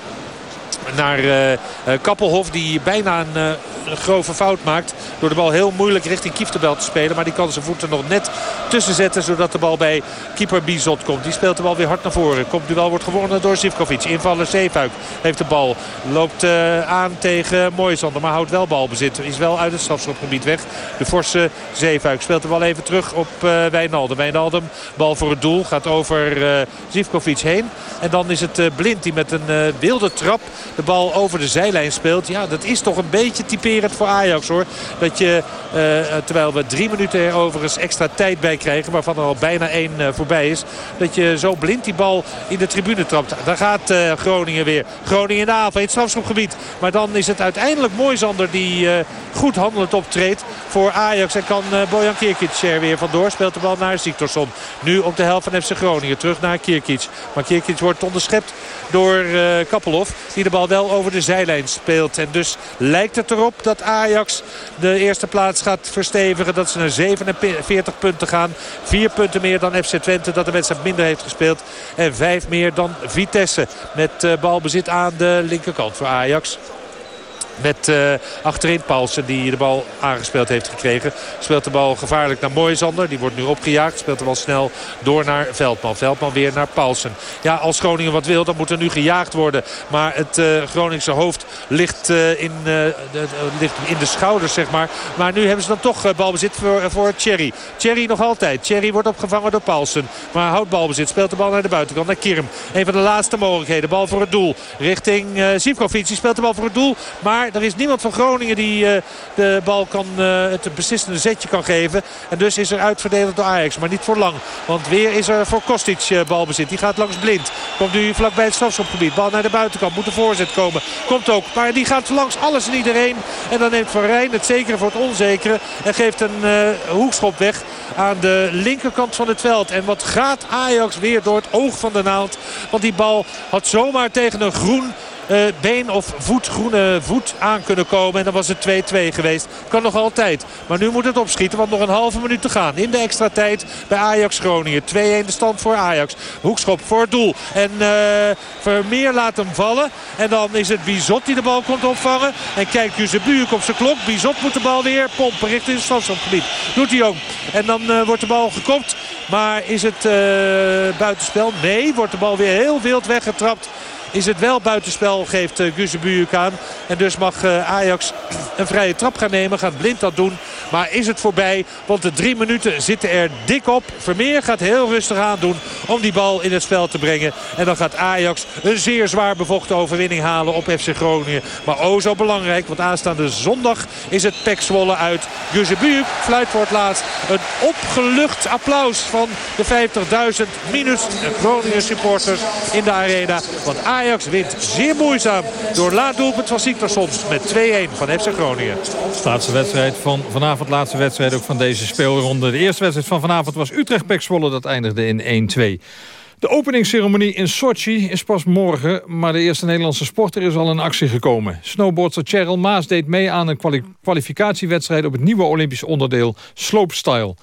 naar eh, eh, Kappelhof die bijna een, eh, een grove fout maakt. Door de bal heel moeilijk richting Kieftenbel te spelen. Maar die kan zijn voeten nog net tussen zetten. Zodat de bal bij keeper Bizot komt. Die speelt de bal weer hard naar voren. Komt duel wordt gewonnen door Zivkovic. Invaller Zeefuik heeft de bal. Loopt aan tegen Moisander. Maar houdt wel balbezit. Is wel uit het strafschopgebied weg. De forse Zeefuik speelt de bal even terug op Wijnaldum. Wijnaldum bal voor het doel. Gaat over Zivkovic heen. En dan is het Blind die met een wilde trap de bal over de zijlijn speelt. Ja, dat is toch een beetje typerend voor Ajax hoor. Dat je, eh, terwijl we drie minuten er overigens extra tijd bij krijgen... waarvan er al bijna één eh, voorbij is... dat je zo blind die bal in de tribune trapt. Daar gaat eh, Groningen weer. Groningen in de in het strafschopgebied. Maar dan is het uiteindelijk Moisander die goed handelend optreedt voor Ajax. En kan Bojan Kirkic er weer vandoor. Speelt de bal naar Siktorsson. Nu op de helft van FC Groningen. Terug naar Kirkic. Maar Kirkic wordt onderschept door Kappelhof. Die de bal wel over de zijlijn speelt. En dus lijkt het erop dat Ajax de eerste plaats gaat verstevigen. Dat ze naar 47 punten gaan. Vier punten meer dan FC Twente dat de wedstrijd minder heeft gespeeld. En vijf meer dan Vitesse. Met eh, balbezit aan de linkerkant voor Ajax. Met eh, achterin Paulsen die de bal aangespeeld heeft gekregen. Speelt de bal gevaarlijk naar Moisander. Die wordt nu opgejaagd. Speelt de bal snel door naar Veldman. Veldman weer naar Paulsen. Ja, als Groningen wat wil, dan moet er nu gejaagd worden. Maar het uh, Groningse hoofd ligt, uh, in, de, ligt in de schouders, zeg maar. Maar nu hebben ze dan toch balbezit voor, voor Thierry. Thierry nog altijd. Thierry wordt opgevangen door Paulsen. Maar houdt balbezit. Speelt de bal naar de buitenkant, naar Kirm. Een van de laatste mogelijkheden. Bal voor het doel. Richting uh, Zivkovic. Die speelt de bal voor het doel. Maar er is niemand van Groningen die uh, de bal kan, uh, het beslissende zetje kan geven. En dus is er uitverdedigd door Ajax. Maar niet voor lang. Want weer is er voor Kostic uh, balbezit. Die gaat langs blind. Komt nu vlakbij het strafschopgebied. Bal naar de buitenkant. Moet de voorzet komen. Komt ook. Maar die gaat langs alles en iedereen. En dan neemt Van Rijn het zekere voor het onzekere. En geeft een hoekschop weg aan de linkerkant van het veld. En wat gaat Ajax weer door het oog van de naald. Want die bal had zomaar tegen een groen uh, been of voet, groene voet aan kunnen komen. En dan was het 2-2 geweest. Kan nog altijd. Maar nu moet het opschieten, want nog een halve minuut te gaan. In de extra tijd bij Ajax Groningen. 2-1 de stand voor Ajax. Hoekschop voor het doel. En uh, Vermeer laat hem vallen. En dan is het Bizot die de bal komt opvangen. En kijkt Juzebuuk op zijn klok. Bizot moet de bal weer pompen richting het strafschopgebied. Doet hij ook. En dan uh, wordt de bal gekopt. Maar is het buitenspel? Nee, wordt de bal weer heel wild weggetrapt is het wel buitenspel, geeft uh, Guzebujuk aan. En dus mag uh, Ajax een vrije trap gaan nemen. Gaat Blind dat doen Maar is het voorbij? Want de drie minuten zitten er dik op. Vermeer gaat heel rustig aan doen om die bal in het spel te brengen. En dan gaat Ajax een zeer zwaar bevochten overwinning halen op FC Groningen. Maar oh zo belangrijk, want aanstaande zondag is het Pek Zwolle uit. Buuk fluit voor het laatst. Een opgelucht applaus van de 50.000 minus Groningen supporters in de arena. Want Ajax wint zeer moeizaam door laat doelpunt van Siktersson met 2-1 van FC Groningen. Laatste wedstrijd van vanavond, laatste wedstrijd ook van deze speelronde. De eerste wedstrijd van vanavond was Utrecht-Pek Zwolle. Dat eindigde in 1-2. De openingsceremonie in Sochi is pas morgen, maar de eerste Nederlandse sporter is al in actie gekomen. Snowboardster Cheryl Maas deed mee aan een kwali kwalificatiewedstrijd op het nieuwe Olympisch onderdeel slopestyle.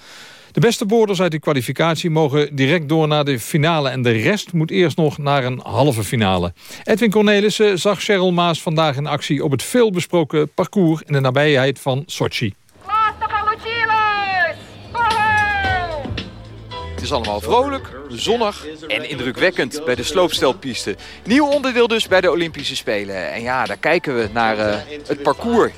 De beste boorders uit die kwalificatie mogen direct door naar de finale... en de rest moet eerst nog naar een halve finale. Edwin Cornelissen zag Cheryl Maas vandaag in actie... op het veelbesproken parcours in de nabijheid van Sochi. Het is allemaal vrolijk, zonnig en indrukwekkend bij de sloopstelpiste. Nieuw onderdeel dus bij de Olympische Spelen. En ja, daar kijken we naar uh, het parcours.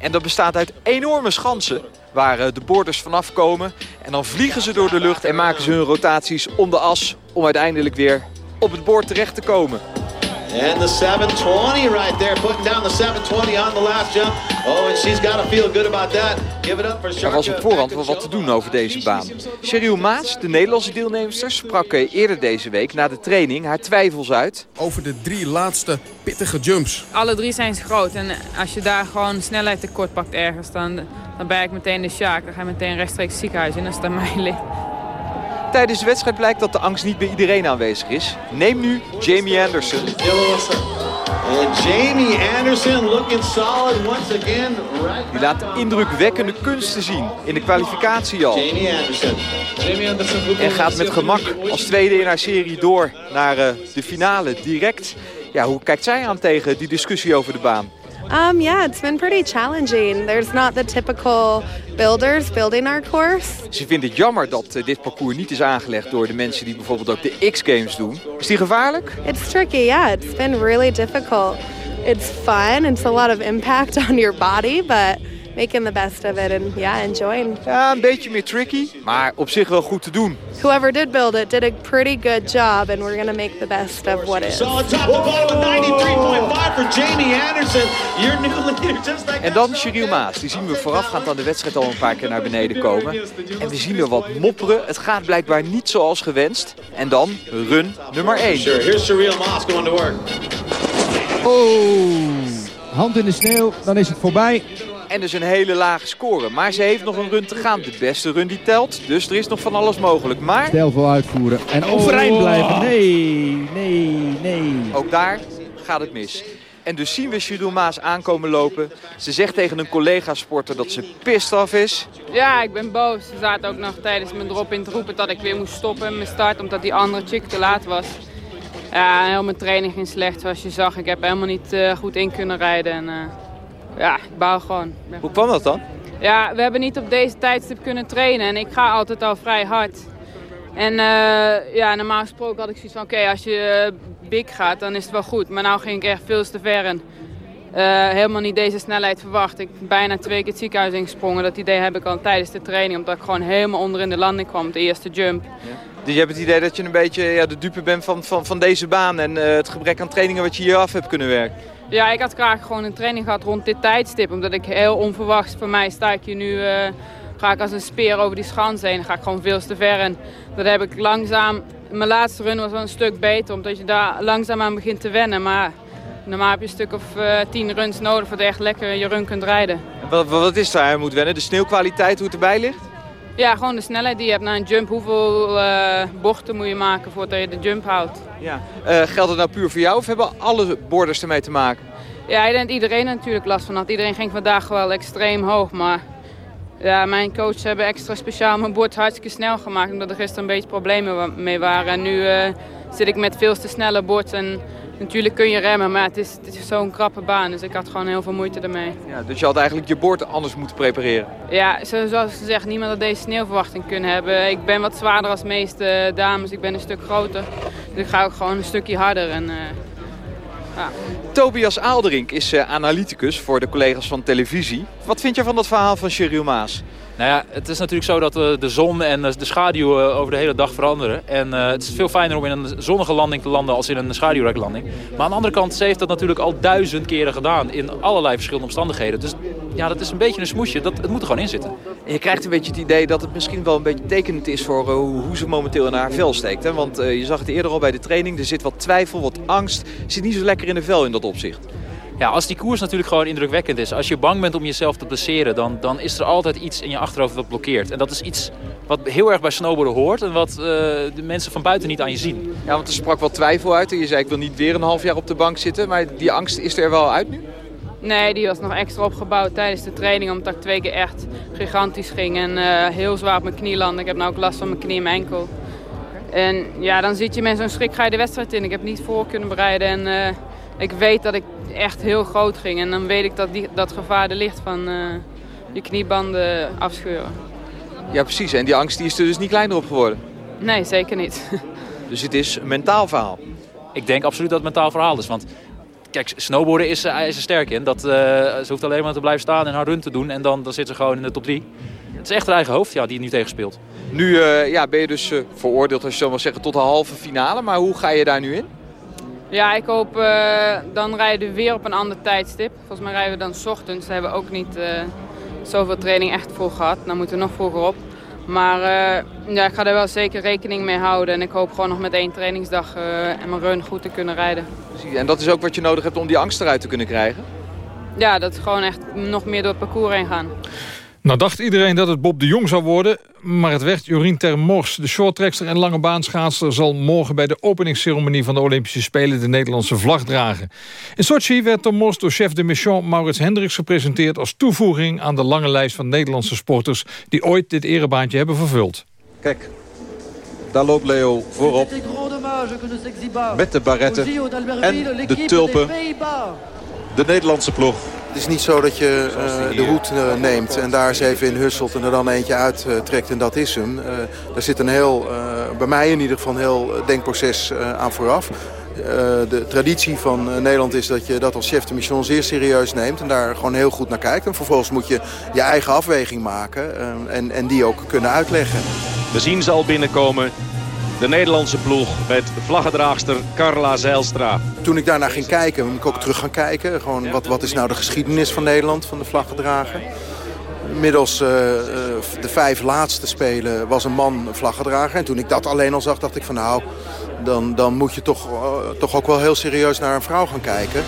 En dat bestaat uit enorme schansen waar uh, de boorders vanaf komen. En dan vliegen ze door de lucht en maken ze hun rotaties om de as... om uiteindelijk weer op het boord terecht te komen. And the 720 right there, putting down the 720 on the last jump. Oh, and she's got to feel good about that. Give it up for Er was op voorhand wel wat te doen over deze baan. Cheryl Maas, de Nederlandse deelnemster, sprak eerder deze week na de training haar twijfels uit. Over de drie laatste pittige jumps. Alle drie zijn ze groot en als je daar gewoon snelheid tekort pakt ergens, dan, dan ben ik meteen de Sjaak. Dan ga je meteen rechtstreeks ziekenhuis in als het aan mij ligt. Tijdens de wedstrijd blijkt dat de angst niet bij iedereen aanwezig is. Neem nu Jamie Anderson. And Jamie Anderson looking solid once again. Right Die laat indrukwekkende kunsten zien in de kwalificatie al. Jamie Anderson. Jamie Anderson. En gaat met gemak als tweede in haar serie door naar uh, de finale direct. Ja, hoe kijkt zij aan tegen die discussie over de baan? Um, yeah, it's been pretty challenging. There's not the typical builders building our course. Ze vindt het jammer dat uh, dit parcours niet is aangelegd door de mensen die bijvoorbeeld ook de X-Games doen. Is die gevaarlijk? It's tricky, yeah. It's been really difficult. It's fun. It's a lot of impact on your body, but making the best of it and yeah, enjoying. Ja, een beetje meer tricky, maar op zich wel goed te doen. Whoever did build it did a pretty good job and we're going to make the best of what is. So on top the bottom of 93.5 for Jamie Anderson. Your new leader just like En dan Cheryl Maas. Die zien we voorafgaand aan de wedstrijd al een paar keer naar beneden komen. En we zien er wat mopperen. Het gaat blijkbaar niet zoals gewenst. En dan run nummer 1. Sure, here's Cheryl Maas going to work. Oh, hand in de sneeuw, dan is het voorbij. En dus een hele lage score. Maar ze heeft nog een run te gaan. De beste run die telt. Dus er is nog van alles mogelijk. Maar Stijlvol uitvoeren en overeind blijven. Nee, nee, nee. ook daar gaat het mis. En dus zien we Cheryl Maas aankomen lopen. Ze zegt tegen een collega-sporter dat ze pissed af is. Ja, ik ben boos. Ze zaten ook nog tijdens mijn drop-in te roepen dat ik weer moest stoppen met mijn start. Omdat die andere chick te laat was. Ja, en heel mijn training ging slecht zoals je zag. Ik heb helemaal niet eh, goed in kunnen rijden. En, eh, ja, ik bouw gewoon. Hoe kwam dat dan? Ja, we hebben niet op deze tijdstip kunnen trainen. En ik ga altijd al vrij hard. En uh, ja, normaal gesproken had ik zoiets van... Oké, als je uh, big gaat, dan is het wel goed. Maar nou ging ik echt veel te ver. En, uh, helemaal niet deze snelheid verwacht. Ik ben bijna twee keer het ziekenhuis ingesprongen. Dat idee heb ik al tijdens de training. Omdat ik gewoon helemaal onder in de landing kwam. De eerste jump. Ja. Dus je hebt het idee dat je een beetje ja, de dupe bent van, van, van deze baan. En het gebrek aan trainingen wat je hier af hebt kunnen werken. Ja, ik had graag gewoon een training gehad rond dit tijdstip. Omdat ik heel onverwachts, voor mij sta ik hier nu, uh, ga ik als een speer over die schans heen. Dan ga ik gewoon veel te ver. En dat heb ik langzaam, mijn laatste run was wel een stuk beter. Omdat je daar langzaam aan begint te wennen. Maar normaal heb je een stuk of uh, tien runs nodig voordat je echt lekker je run kunt rijden. Wat, wat is daar? Je moet wennen? De sneeuwkwaliteit, hoe het erbij ligt? Ja, gewoon de snelheid die je hebt na een jump. Hoeveel uh, bochten moet je maken voordat je de jump houdt? Ja. Uh, geldt het nou puur voor jou of hebben alle borders ermee te maken? Ja, ik denk dat iedereen natuurlijk last van had. Iedereen ging vandaag wel extreem hoog. Maar ja, mijn coaches hebben extra speciaal mijn bord hartstikke snel gemaakt. Omdat er gisteren een beetje problemen mee waren. En nu uh, zit ik met veel te snelle bord. En natuurlijk kun je remmen, maar het is, zo'n krappe baan. Dus ik had gewoon heel veel moeite ermee. Ja, dus je had eigenlijk je bord anders moeten prepareren? Ja, zoals gezegd, niemand had deze sneeuwverwachting kunnen hebben. Ik ben wat zwaarder als de meeste dames. Ik ben een stuk groter. Dus ik ga ook gewoon een stukje harder. En, uh, Tobias Aalderink is eh, analyticus voor de collega's van televisie. Wat vind je van dat verhaal van Cheryl Maas? Nou ja, het is natuurlijk zo dat eh, de zon en eh, de schaduw over de hele dag veranderen. En het is veel fijner om in een zonnige landing te landen als in een schaduwrijke landing. Maar aan de andere kant, ze heeft dat natuurlijk al duizend keren gedaan in allerlei verschillende omstandigheden. Dus ja, dat is een beetje een smoesje. Dat, het moet er gewoon in zitten. En je krijgt een beetje het idee dat het misschien wel een beetje tekenend is voor eh, hoe, hoe ze momenteel in haar vel steekt. Hè? Want eh, je zag het eerder al bij de training, er zit wat twijfel, wat angst. Zit niet zo lekker in de vel in dat opzicht. Ja, als die koers natuurlijk gewoon indrukwekkend is. Als je bang bent om jezelf te blesseren, dan, dan is er altijd iets in je achterhoofd wat blokkeert. En dat is iets wat heel erg bij snowboarden hoort en wat eh, de mensen van buiten niet aan je zien. Ja, want er sprak wel twijfel uit. En je zei ik wil niet weer een half jaar op de bank zitten. Maar die angst is er wel uit nu? Nee, die was nog extra opgebouwd tijdens de training. Omdat ik twee keer echt gigantisch ging. En eh, heel zwaar op mijn knie landde. Ik heb nu ook last van mijn knie en mijn enkel. En ja, dan zit je met zo'n schrik ga je de wedstrijd in. Ik heb niet voor kunnen bereiden. En eh, ik weet dat ik echt heel groot ging. En dan weet ik dat die, dat gevaar er ligt van eh, je kniebanden afscheuren. Ja, precies. En die angst die is er dus niet kleiner op geworden. Nee, zeker niet. Dus het is een mentaal verhaal. Ik denk absoluut dat het mentaal verhaal is. Want kijk, snowboarden is, eh, is er sterk in. Dat, eh, ze hoeft alleen maar te blijven staan en haar run te doen. En dan, dan zit ze gewoon in de top 3. Het is echt haar eigen hoofd ja, die nu tegenspeelt. Nu eh, ja, ben je dus eh, veroordeeld, als je zo mag zeggen, tot de halve finale. Maar hoe ga je daar nu in? Ja, ik hoop eh, dan rijden we weer op een ander tijdstip. Volgens mij rijden we dan 's ochtends. Daar hebben we ook niet eh, zoveel training echt voor gehad. Dan moeten we nog vroeger op. Maar eh, ja, ik ga er wel zeker rekening mee houden. En ik hoop gewoon nog met één trainingsdag eh, en mijn run goed te kunnen rijden. Precies. En dat is ook wat je nodig hebt om die angst eruit te kunnen krijgen? Ja, dat is gewoon echt nog meer door het parcours heen gaan. Nou dacht iedereen dat het Bob de Jong zou worden, maar het werd Jorien Termors. De shorttrekster en lange baanschaatster zal morgen bij de openingsceremonie van de Olympische Spelen de Nederlandse vlag dragen. In Sochi werd Termors door chef de mission Maurits Hendricks gepresenteerd als toevoeging aan de lange lijst van Nederlandse sporters die ooit dit erebaantje hebben vervuld. Kijk, daar loopt Leo voorop met de barretten en de tulpen. De Nederlandse ploeg. Het is niet zo dat je eh, de hoed eh, neemt en daar eens even in husselt en er dan eentje uittrekt en dat is hem. Eh daar zit een heel, eh, bij mij in ieder geval, een heel eh, denkproces eh, aan vooraf. Eh, de traditie van eh, Nederland is dat je dat als chef de mission zeer serieus neemt en daar gewoon heel goed naar kijkt. En vervolgens moet je je eigen afweging maken eh, en, en die ook kunnen uitleggen. We zien ze al binnenkomen. De Nederlandse ploeg met vlaggedraagster Carla Zijlstra. Toen ik daarnaar ging kijken, moet ik ook terug gaan kijken. Gewoon, wat, wat is nou de geschiedenis van Nederland, van de vlaggedrager? Middels eh, eh, de vijf laatste spelen was een man vlaggedrager. En toen ik dat alleen al zag, dacht ik van nou, dan, dan moet je toch, eh, toch ook wel heel serieus naar een vrouw gaan kijken.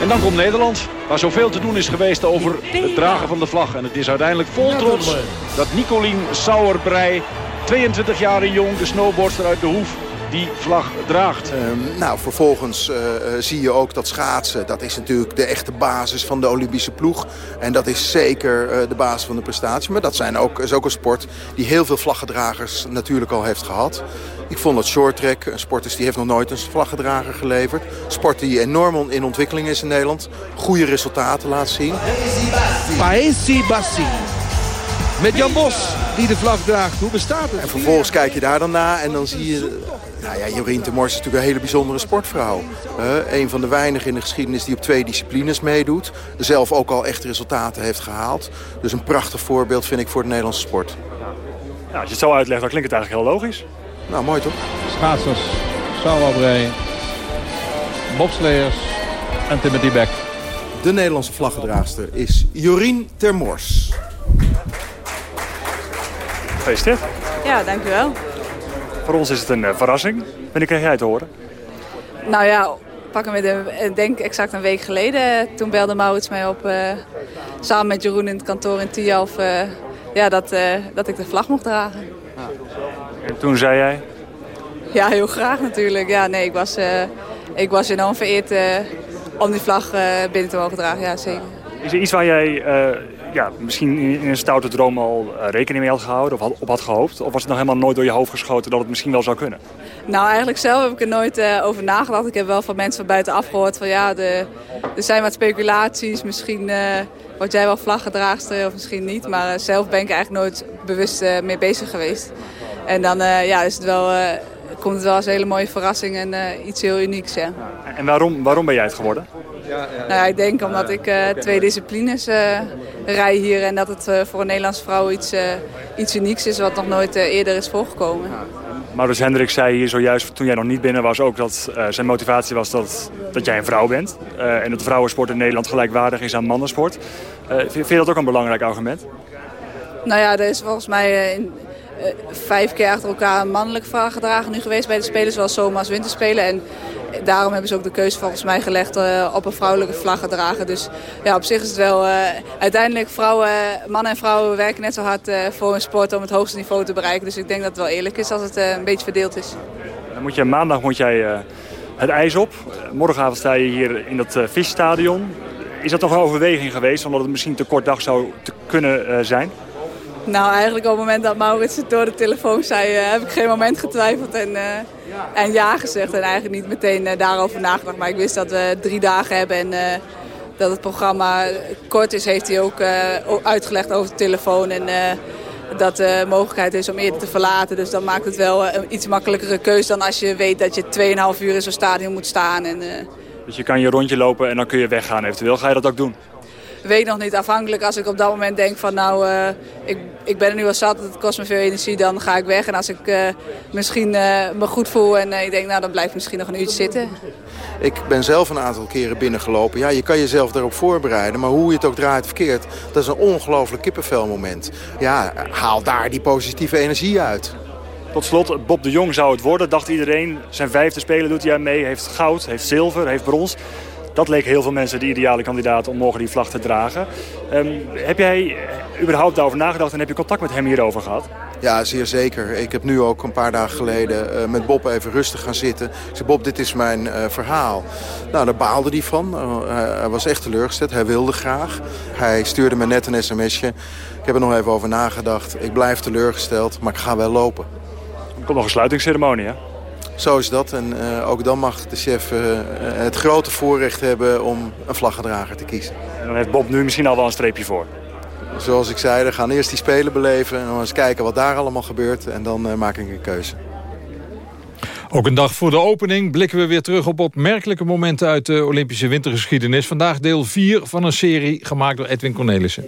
En dan komt Nederland, waar zoveel te doen is geweest over het dragen van de vlag. En het is uiteindelijk vol trots dat Nicolien Sauerbrei, 22 jaar jong, de snowboardster uit de Hoef, die vlag draagt. Ehm, nou, vervolgens eh, eh, zie je ook dat schaatsen, dat is natuurlijk de echte basis van de Olympische ploeg. En dat is zeker eh, de basis van de prestatie. Maar dat zijn ook, is ook een sport die heel veel vlaggedragers natuurlijk al heeft gehad. Ik vond dat shorttrack, een sport is die heeft nog nooit een vlaggedrager geleverd. Sport die enorm in ontwikkeling is in Nederland. Goede resultaten laat zien. Paesi Bassi. Met Jan Bos, die de vlag draagt. Hoe bestaat het? En vervolgens kijk je daar dan na en dan zie je... Nou ja, Jorien Temors is natuurlijk een hele bijzondere sportvrouw. Een van de weinigen in de geschiedenis die op twee disciplines meedoet. Zelf ook al echt resultaten heeft gehaald. Dus een prachtig voorbeeld vind ik voor de Nederlandse sport. Ja, als je het zo uitlegt, dan klinkt het eigenlijk heel logisch. Nou, mooi toch? Schaatsers, Sauerbrei, bobsleiers en Timothy Beck. De Nederlandse vlaggedraagster is Jorien Termors. Gefeliciteerd. Ja, dankjewel. Voor ons is het een eh, verrassing. Wanneer kreeg jij te horen? Nou ja, pakken met een, ik denk exact een week geleden. Toen belde Maurits mij op, eh, samen met Jeroen in het kantoor in Tialf, eh, ja, dat, eh, dat ik de vlag mocht dragen. En toen zei jij, Ja, heel graag natuurlijk. Ja, nee, ik was, eh, ik was enorm vereerd eh, om die vlag eh, binnen te mogen dragen. Ja, zeker. is er iets waar jij eh, ja, misschien in een stoute droom al eh, rekening mee had gehouden of had, op had gehoopt? Of was het nog helemaal nooit door je hoofd geschoten dat het misschien wel zou kunnen? Nou, eigenlijk zelf heb ik er nooit eh, over nagedacht. Ik heb wel van mensen van buitenaf gehoord van ja, de, er zijn wat speculaties. Misschien eh word jij wel vlaggedraagster of misschien niet. Maar zelf ben ik eigenlijk nooit bewust mee bezig geweest. En dan ja, is het wel... komt het wel als een hele mooie verrassing en iets heel unieks. Ja. En waarom, waarom ben jij het geworden? Nou ja, ik denk omdat ik eh, twee disciplines eh, rij hier en dat het eh, voor een Nederlandse vrouw iets, eh, iets unieks is wat nog nooit eerder is voorgekomen. Maurits Hendrik zei hier zojuist toen jij nog niet binnen was ook dat eh, zijn motivatie was dat, dat jij een vrouw bent. Eh, en dat vrouwensport in Nederland gelijkwaardig is aan mannensport. Eh, vind, vind je dat ook een belangrijk argument? Nou ja, er is volgens mij in, vijf keer achter elkaar een mannelijk vraaggedragen nu geweest bij de Spelen, zowel zomer als winterspelen. En daarom hebben ze ook de keuze volgens mij gelegd eh, op een vrouwelijke vlaggedragen. Dus ja, op zich is het wel eh, uiteindelijk vrouwen, mannen en vrouwen werken net zo hard eh, voor hun sport om het hoogste niveau te bereiken. Dus ik denk dat het wel eerlijk is als het een beetje verdeeld is. Dan moet je, maandag moet jij het ijs op. Morgenavond sta je hier in dat visstadion. Is dat nog een overweging geweest, omdat het misschien te kort dag zou te kunnen zijn? Nou, eigenlijk op het moment dat Maurits het door de telefoon zei, eh, heb ik geen moment getwijfeld en, eh, en ja gezegd. En eigenlijk niet meteen eh, daarover nagedacht. Maar ik wist dat we drie dagen hebben en dat het programma kort is, heeft hij ook uitgelegd over de telefoon. En dat de mogelijkheid is om eerder te verlaten. Dus dat maakt het wel een iets makkelijkere keuze dan als je weet dat je 2,5 uur in zo'n stadion moet staan. En, Dus je kan je rondje lopen en dan kun je weggaan eventueel. Ga je dat ook doen? Weet nog niet. Afhankelijk als ik op dat moment denk van nou, eh, ik, ik ben er nu al zat, het kost me veel energie, dan ga ik weg. En als ik eh, misschien eh, me goed voel en eh, ik denk nou, dan blijf ik misschien nog een uurtje zitten. Ik ben zelf een aantal keren binnengelopen. Ja, je kan jezelf daarop voorbereiden. Maar hoe je het ook draait verkeerd, dat is een ongelooflijk kippenvelmoment. Ja, haal daar die positieve energie uit. Tot slot, Bob de Jong zou het worden, dacht iedereen. Zijn vijfde spelen doet hij aan mee. Heeft goud, heeft zilver, heeft brons. Dat leek heel veel mensen de ideale kandidaat om morgen die vlag te dragen. Ehm, heb jij überhaupt daarover nagedacht en heb je contact met hem hierover gehad? Ja, zeer zeker. Ik heb nu ook een paar dagen geleden eh, met Bob even rustig gaan zitten. Ik zei, Bob, dit is mijn eh, verhaal. Nou, daar baalde hij van. Uh, hij, hij was echt teleurgesteld. Hij wilde graag. Hij stuurde me net een sms'je. Ik heb er nog even over nagedacht. Ik blijf teleurgesteld, maar ik ga wel lopen. Er komt nog een sluitingsceremonie, hè? Zo is dat. En uh, ook dan mag de chef uh, het grote voorrecht hebben om een vlaggedrager te kiezen. En dan heeft Bob nu misschien al wel een streepje voor. Zoals ik zei, we gaan eerst die spelen beleven en dan eens kijken wat daar allemaal gebeurt. En dan uh, maak ik een keuze. Ook een dag voor de opening blikken we weer terug op opmerkelijke momenten uit de Olympische wintergeschiedenis. Vandaag deel 4 van een serie gemaakt door Edwin Cornelissen.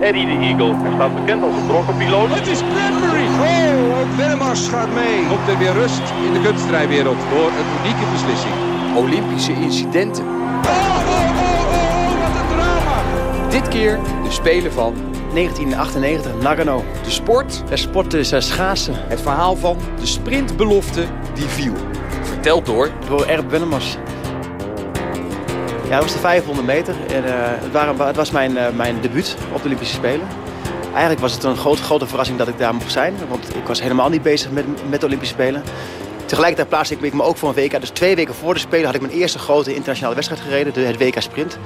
Eddie de Eagle. Hij staat bekend als een brokkenpiloot. Het is Bradbury. Oh, Willemars gaat mee. Komt er weer rust in de kunstrijwereld door een unieke beslissing. Olympische incidenten. Oh, oh, oh, oh, oh, wat een drama. Dit keer de Spelen van 1998, Nagano. De sport. De sport is schaatsen. Het verhaal van de sprintbelofte die viel. Verteld door... Door Erb Willemars. Ja, dat was de 500 meter. En, uh, het, waren, het, was mijn, uh, mijn debuut op de Olympische Spelen. Eigenlijk was het een grote, verrassing dat ik daar mocht zijn. Want ik was helemaal niet bezig met, met de Olympische Spelen. Tegelijkertijd plaatste ik me ook voor een WK. Dus twee weken voor de Spelen had ik mijn eerste grote internationale wedstrijd gereden. De, het WK Sprint.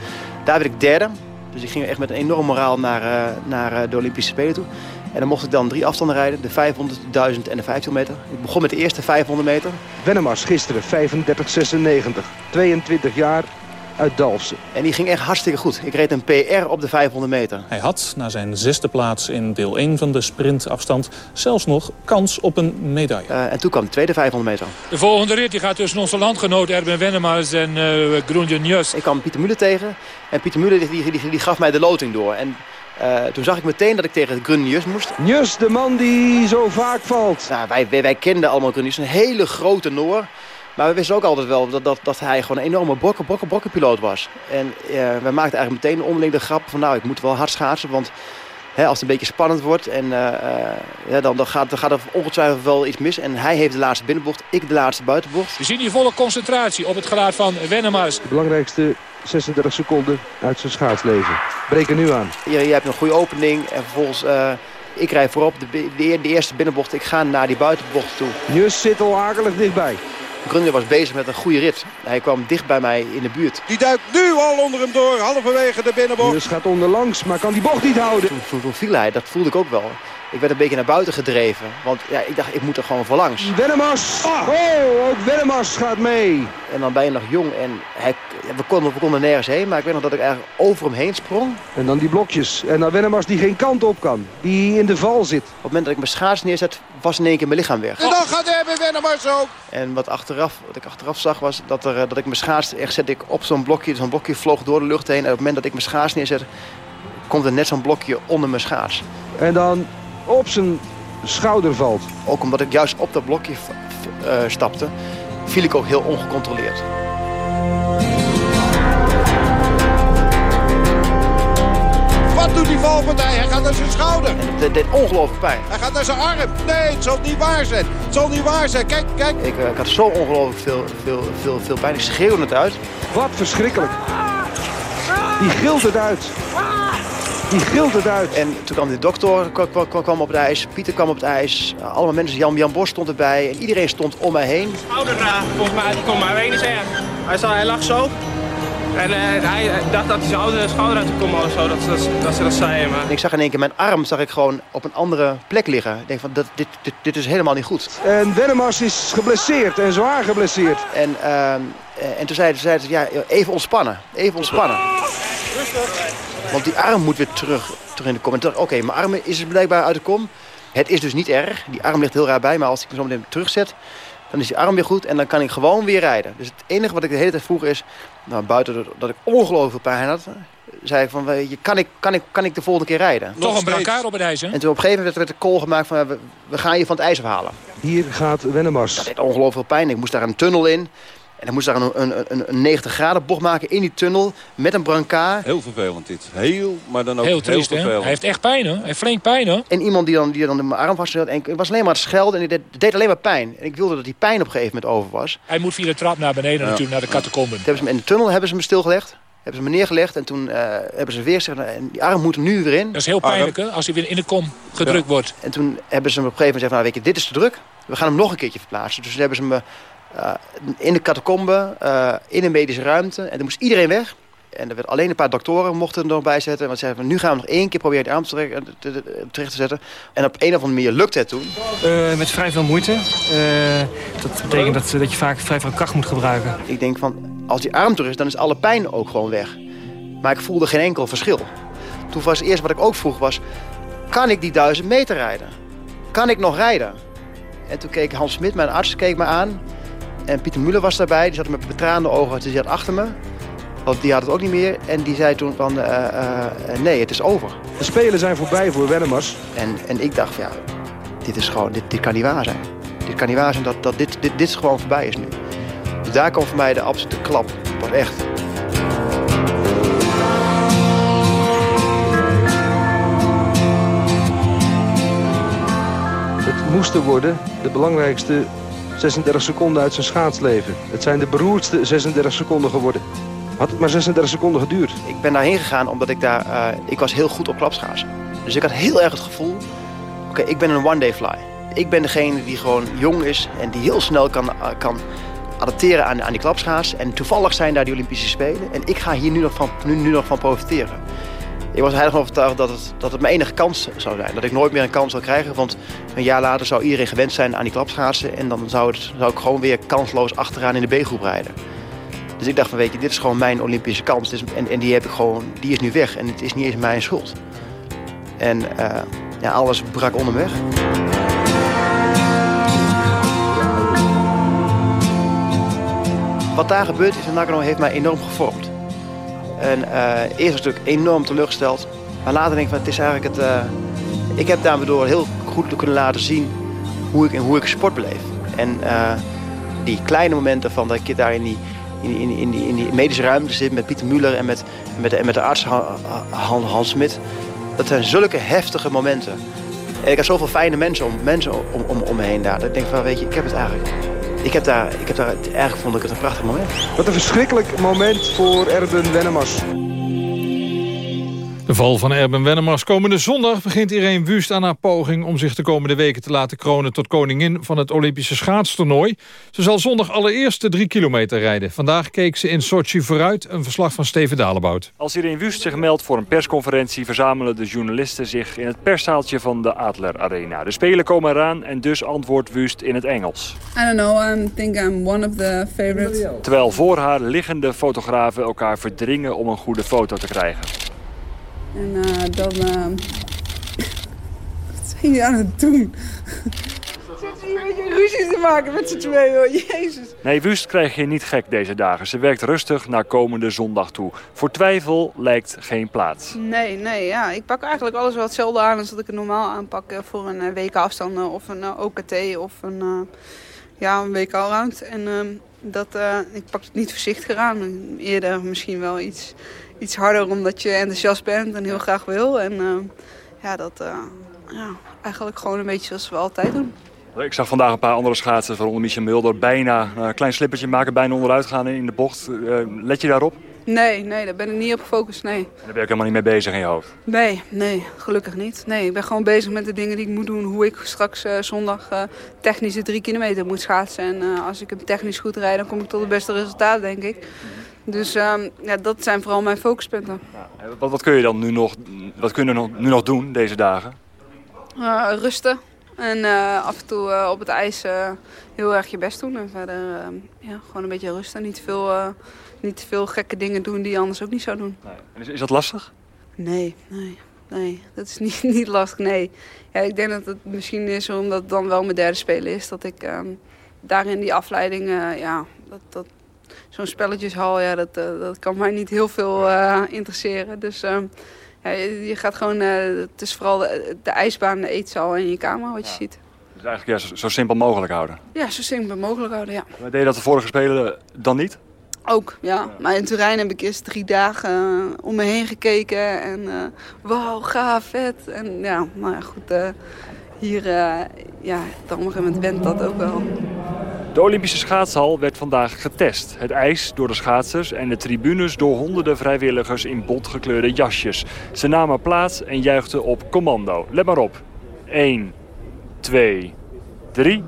Daar werd ik derde. Dus ik ging echt met een enorm moraal naar, uh, naar de Olympische Spelen toe. En dan mocht ik dan drie afstanden rijden. De 500, 1000 en de 1500 meter. Ik begon met de eerste 500 meter. Wennemars gisteren 35-96. 22 jaar uit Dalfsen. En die ging echt hartstikke goed. Ik reed een PR op de 500 meter. Hij had na zijn zesde plaats in deel 1 van de sprintafstand zelfs nog kans op een medaille. Uh, en toen kwam de tweede 500 meter. De volgende rit die gaat tussen onze landgenoot Erben Wennemars en uh, Groenje Njus. Ik kwam Pieter Muller tegen. En Pieter Muller die, die, die, die gaf mij de loting door. En uh, toen zag ik meteen dat ik tegen Grun Njus moest. Njus, de man die zo vaak valt. Nou, wij, wij, wij kenden allemaal Grun Njus. Een hele grote Noor. Maar we wisten ook altijd wel dat, dat, dat hij gewoon een enorme brokken, brokken, brokkenpiloot was. En uh, we maakten eigenlijk meteen onderling de grap van nou, ik moet wel hard schaatsen. Want hè, als het een beetje spannend wordt, en, uh, ja, dan, dan, gaat, dan gaat er ongetwijfeld wel iets mis. En hij heeft de laatste binnenbocht, ik de laatste buitenbocht. We zien hier volle concentratie op het gelaat van Wennemars. De belangrijkste 36 seconden uit zijn schaatsleven. Breken nu aan. Je, je hebt een goede opening en vervolgens... Uh, ik rijd voorop, de, de, de, eerste binnenbocht. Ik ga naar die buitenbocht toe. Jus zit al akelig dichtbij. Grunder was bezig met een goede rit. Hij kwam dicht bij mij in de buurt. Die duikt nu al onder hem door, halverwege de binnenbocht. Jus gaat onderlangs, maar kan die bocht niet houden. Toen, toen, toen viel hij, dat voelde ik ook wel. Ik werd een beetje naar buiten gedreven. Want ja, ik dacht, ik moet er gewoon voor langs. Wennemars! Oh, ook Wennemars gaat mee. En dan ben je nog jong en hij, we, konden, we konden nergens heen. Maar ik weet nog dat ik eigenlijk over hem heen sprong. En dan die blokjes. En dan Wennemars die geen kant op kan. Die in de val zit. Op het moment dat ik mijn schaats neerzet, was in één keer mijn lichaam weg. En dan gaat Erben Wennemars ook. En wat, achteraf, wat ik achteraf zag was dat, er, dat ik mijn schaats... Echt zet ik op zo'n blokje. Zo'n blokje vloog door de lucht heen. En op het moment dat ik mijn schaats neerzet... komt er net zo'n blokje onder mijn schaats. En dan op zijn schouder valt. Ook omdat ik juist op dat blokje uh, stapte, viel ik ook heel ongecontroleerd. Wat doet die valpartij? Hij gaat naar zijn schouder. Het deed ongelooflijk pijn. Hij gaat naar zijn arm. Nee, het zal niet waar zijn. Het zal niet waar zijn. Kijk, kijk. Ik, uh, ik had zo ongelooflijk veel, veel, veel, veel pijn. Ik schreeuwde het uit. Wat verschrikkelijk. Die gilt het uit. Die gilt het uit. En toen kwam de dokter kwam op het ijs, Pieter kwam op het ijs. Allemaal mensen, Jan, Jan Bos stond erbij. En iedereen stond om mij heen. Schouderdraag, volgens mij, die kon maar één zeggen. Hij, zag, hij lag zo. En uh, hij dacht dat hij zijn oude schouder uit kon of zo, dat, dat, dat ze dat zeiden. Maar... En ik zag in één keer mijn arm zag ik gewoon op een andere plek liggen. Ik denk van, dat, dit, dit, dit is helemaal niet goed. En Wennemars is geblesseerd en zwaar geblesseerd. En, uh, en toen zeiden ze, ja, even ontspannen, even ontspannen. Rustig. Want die arm moet weer terug, terug in de kom. Oké, mijn arm is dus blijkbaar uit de kom. Het is dus niet erg. Die arm ligt heel raar bij. Maar als ik hem zo meteen terugzet, dan is die arm weer goed. En dan kan ik gewoon weer rijden. Dus het enige wat ik de hele tijd vroeg is... Nou, buiten dat ik ongelooflijk veel pijn had... zei ik van, weet je, kan, ik, kan, ik, kan ik de volgende keer rijden? Toch een brancard op het ijs, hè? En toen op een gegeven moment werd er call gemaakt van... We, we, gaan je van het ijs afhalen. Hier gaat Wennemars. Dat deed ongelooflijk veel pijn. Ik moest daar een tunnel in. En dan moest daar een, een, een, een 90 graden bocht maken in die tunnel met een brancard. Heel vervelend dit. Heel, maar dan ook heel, triest, vervelend. Hij heeft echt pijn hoor. Hij heeft flink pijn hoor. En iemand die dan, die dan in mijn arm vast en het was alleen maar het schelden en het deed alleen maar pijn. En ik wilde dat die pijn op een gegeven moment over was. Hij moet via de trap naar beneden natuurlijk, naar de catacomben. Hebben ze me in de tunnel hebben ze me stilgelegd. Hebben ze me neergelegd en toen uh, hebben ze weer gezegd, nou, die arm moet nu weer in. Dat is heel pijnlijk hè, als hij weer in de kom gedrukt wordt. En toen hebben ze me op een gegeven moment gezegd, nou weet je, dit is te druk. We gaan hem nog een keertje verplaatsen. Dus toen hebben ze me uh, in de catacombe, uh, in een medische ruimte. En er moest iedereen weg. En er werd alleen een paar doktoren mochten er nog bij zetten. Want ze zeiden, nu gaan we nog één keer proberen de arm terecht te, te, terecht te zetten. En op een of andere manier lukte het toen. Uh, met vrij veel moeite. dat betekent dat, dat je vaak vrij veel kracht moet gebruiken. Ik denk van, als die arm terug is, dan is alle pijn ook gewoon weg. Maar ik voelde geen enkel verschil. Toen was het eerste wat ik ook vroeg was, kan ik die duizend meter rijden? Kan ik nog rijden? En toen keek Hans Smit, mijn arts, keek me aan. En Pieter Muller was daarbij, die zat met betraande ogen, die zat achter me. Want die had het ook niet meer. En die zei toen van, uh, uh, nee, het is over. De Spelen zijn voorbij voor Wennemars. En, en ik dacht, ja, dit, is gewoon, dit, dit kan niet waar zijn. Dit kan niet waar zijn dat, dat dit, dit, dit gewoon voorbij is nu. Dus daar kwam voor mij de absolute klap. Wat echt. Het moesten worden de belangrijkste 36 seconden uit zijn schaatsleven. Het zijn de beroerdste 36 seconden geworden. Had het maar 36 seconden geduurd. Ik ben daarheen gegaan omdat ik daar... Uh, ik was heel goed op klapschaatsen. Dus ik had heel erg het gevoel... Oké, ik ben een one-day fly. Ik ben degene die gewoon jong is en die heel snel kan, uh, kan adapteren aan, aan die klapschaats. En toevallig zijn daar die Olympische Spelen. En ik ga hier nu nog van, nu, nu nog van profiteren. Ik was heilig overtuigd dat het, dat het mijn enige kans zou zijn. Dat ik nooit meer een kans zou krijgen. Want een jaar later zou iedereen gewend zijn aan die klapschaatsen. En dan zou, het, zou ik gewoon weer kansloos achteraan in de B-groep rijden. Dus ik dacht van weet je, dit is gewoon mijn Olympische kans. En, en die heb ik gewoon, die is nu weg. En het is niet eens mijn schuld. En uh, ja, alles brak onder me weg. Wat daar gebeurd is in Nagano heeft mij enorm gevormd. En uh, eerst was ik enorm teleurgesteld. Maar later denk ik van het is eigenlijk het... Uh, ik heb daardoor heel goed kunnen laten zien hoe ik, hoe ik sport beleef. En uh, die kleine momenten van dat ik daar in die, in, in, in, die, in die medische ruimte zit met Pieter Muller en met, met, de, met de arts Han, Hans Smit. Dat zijn zulke heftige momenten. En ik heb zoveel fijne mensen om, mensen om, om, om me heen daar. Dat ik denk van weet je, ik heb het eigenlijk ik heb daar, ik heb daar, eigenlijk vond ik het een prachtig moment. Wat een verschrikkelijk moment voor Erben Wennemars. De val van Erben Wennemars komende zondag begint Irene Wust aan haar poging om zich de komende weken te laten kronen tot koningin van het Olympische schaatstoernooi. Ze zal zondag allereerst de drie kilometer rijden. Vandaag keek ze in Sochi vooruit, een verslag van Steven Dalebout. Als Irene Wust zich meldt voor een persconferentie verzamelen de journalisten zich in het perszaaltje van de Adler Arena. De spelen komen eraan en dus antwoordt Wust in het Engels. I don't know, I think I'm one of the favorites. Terwijl voor haar liggende fotografen elkaar verdringen om een goede foto te krijgen. En uh, dan... Uh... Wat zijn jullie aan het doen? Zitten hier een beetje ruzie te maken met z'n tweeën, hoor. Jezus. Nee, Wust krijg je niet gek deze dagen. Ze werkt rustig naar komende zondag toe. Voor twijfel lijkt geen plaats. Nee, nee, ja. Ik pak eigenlijk alles wel hetzelfde aan als dat ik het normaal aanpak voor een WK afstanden of een OKT of een, uh, ja, een WK round. En ehm, dat, uh, ik pak het niet voorzichtig aan. Eerder misschien wel iets iets harder omdat je enthousiast bent en heel graag wil. En uh, ja, dat uh, ja, eigenlijk gewoon een beetje zoals we altijd doen. Ik zag vandaag een paar andere schaatsen, waaronder Michel Mulder, bijna een klein slippertje maken, bijna onderuit gaan in de bocht. Uh, let je daarop? Nee, nee, daar ben ik niet op gefocust, nee. Daar ben je ook helemaal niet mee bezig in je hoofd? Nee, nee, gelukkig niet. Nee, ik ben gewoon bezig met de dingen die ik moet doen. Hoe ik straks uh, zondag uh, technisch de drie kilometer moet schaatsen. En uh, als ik hem technisch goed rijd, dan kom ik tot het beste resultaat, denk ik. Dus um, ja, dat zijn vooral mijn focuspunten. Ja, wat, wat, kun je dan nu nog, wat kun je nog, nu nog doen deze dagen? Uh, rusten. En uh, af en toe uh, op het ijs heel erg je best doen. En verder ehm, ja, gewoon een beetje rusten. Niet veel, niet veel gekke dingen doen die je anders ook niet zou doen. Nee. En is, is dat lastig? Nee, nee. Nee, dat is niet, niet lastig, nee. Ja, ik denk dat het misschien is omdat het dan wel mijn derde spelen is. Dat ik um, daarin die afleiding, ja, dat, dat, zo'n spelletjeshal, ja, dat, uh, dat kan mij niet heel veel uh, interesseren. Dus uh, ja, je, gaat gewoon, het is vooral de, de, ijsbaan, de eetzaal en je kamer wat je ja. ziet. Dus eigenlijk ja, zo, zo, simpel mogelijk houden? Ja, zo simpel mogelijk houden, ja. Maar deed je dat de vorige Spelen dan niet? Ook, ja. Maar in Turijn heb ik eerst drie dagen om me heen gekeken. En wauw, gaaf, vet. En ja, nou ja, goed. hier, ja, op een gegeven moment went dat ook wel. De Olympische schaatshal werd vandaag getest. Het ijs door de schaatsers en de tribunes door honderden vrijwilligers in bontgekleurde jasjes. Ze namen plaats en juichten op commando. Let maar op. 1, 2, 3.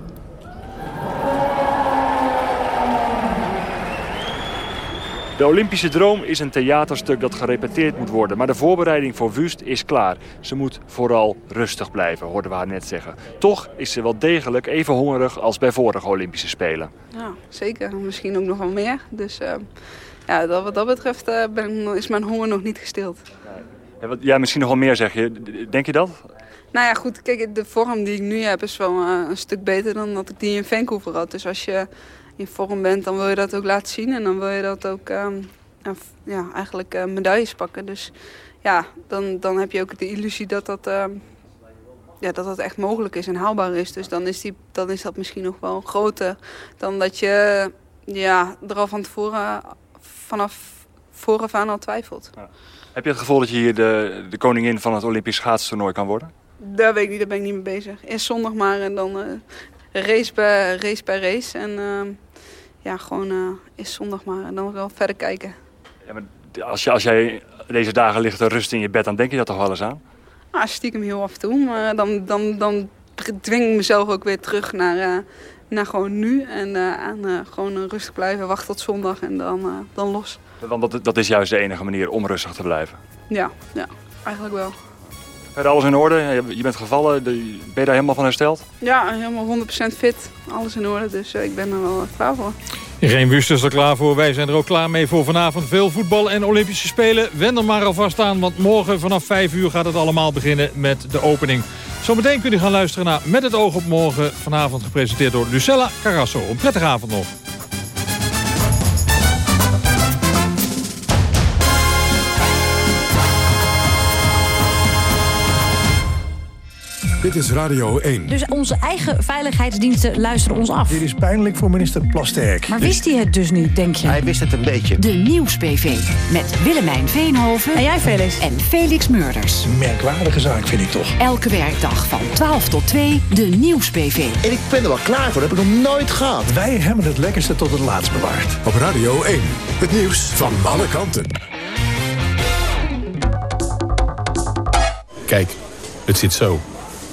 De Olympische droom is een theaterstuk dat gerepeteerd moet worden. Maar de voorbereiding voor Wust is klaar. Ze moet vooral rustig blijven, hoorden we haar net zeggen. Toch is ze wel degelijk even hongerig als bij vorige Olympische Spelen. Ja, zeker. Misschien ook nog wel meer. Dus uh, ja, dat, wat dat betreft uh, ben, is mijn honger nog niet gestild. Ja, misschien nog wel meer zeg je. Denk je dat? Nou ja, goed. Kijk, de vorm die ik nu heb is wel uh, een stuk beter dan dat ik die in Vancouver had. Dus als je in vorm bent, dan wil je dat ook laten zien. En dan wil je dat ook um, ja, eigenlijk uh, medailles pakken. Dus ja, dan, dan heb je ook de illusie dat dat, uh, ja, dat dat echt mogelijk is en haalbaar is. Dus dan is, die, dan is dat misschien nog wel groter dan dat je ja, er al van tevoren vanaf vooraf aan al twijfelt. Ja. Heb je het gevoel dat je hier de, de koningin van het Olympisch schaatstoernooi kan worden? Daar weet ik niet, daar ben ik niet mee bezig. Eerst zondag maar en dan uh, race bij race. Bij race. En uh, ja, gewoon uh, is zondag maar en dan wel verder kijken. Ja, maar als, je, als jij deze dagen ligt te rusten in je bed, dan denk je dat toch wel eens aan? Ah, stiekem heel af en toe. Maar dan, dan, dan dwing ik mezelf ook weer terug naar, uh, naar gewoon nu. En uh, aan uh, gewoon rustig blijven, wachten tot zondag en dan, dan los. Want dat, dat is juist de enige manier om rustig te blijven? Ja, ja eigenlijk wel. Verder alles in orde? Je bent gevallen, ben je daar helemaal van hersteld? Ja, helemaal 100% fit. Alles in orde, dus ik ben er wel klaar voor. Geen Wust is er klaar voor. Wij zijn er ook klaar mee voor vanavond. Veel voetbal en Olympische Spelen. Wend er maar alvast aan, want morgen vanaf 5 uur gaat het allemaal beginnen met de opening. Zometeen kunt u gaan luisteren naar Met het oog op morgen. Vanavond gepresenteerd door Lucella Carrasso. Een prettige avond nog. Dit is Radio 1. Dus onze eigen veiligheidsdiensten luisteren ons af. Dit is pijnlijk voor minister Plasterk. Maar wist hij het dus niet, denk je? Hij wist het een beetje. De Nieuws-PV. Met Willemijn Veenhoven. En jij, Felix. En Felix Murders. Merkwaardige zaak, vind ik toch. Elke werkdag van 12 tot 2, de Nieuws-PV. En ik ben er wel klaar voor. Dat heb ik nog nooit gehad. Wij hebben het lekkerste tot het laatst bewaard. Op Radio 1. Het nieuws van alle kanten. Kijk, het zit zo.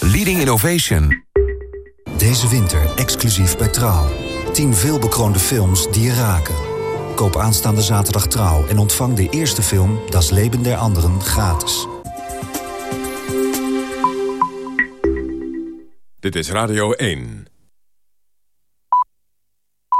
Leading innovation. Deze winter exclusief bij Trouw. 10 veelbekroonde films die je raken. Koop aanstaande zaterdag Trouw en ontvang de eerste film Das Leben der Anderen gratis. Dit is Radio 1.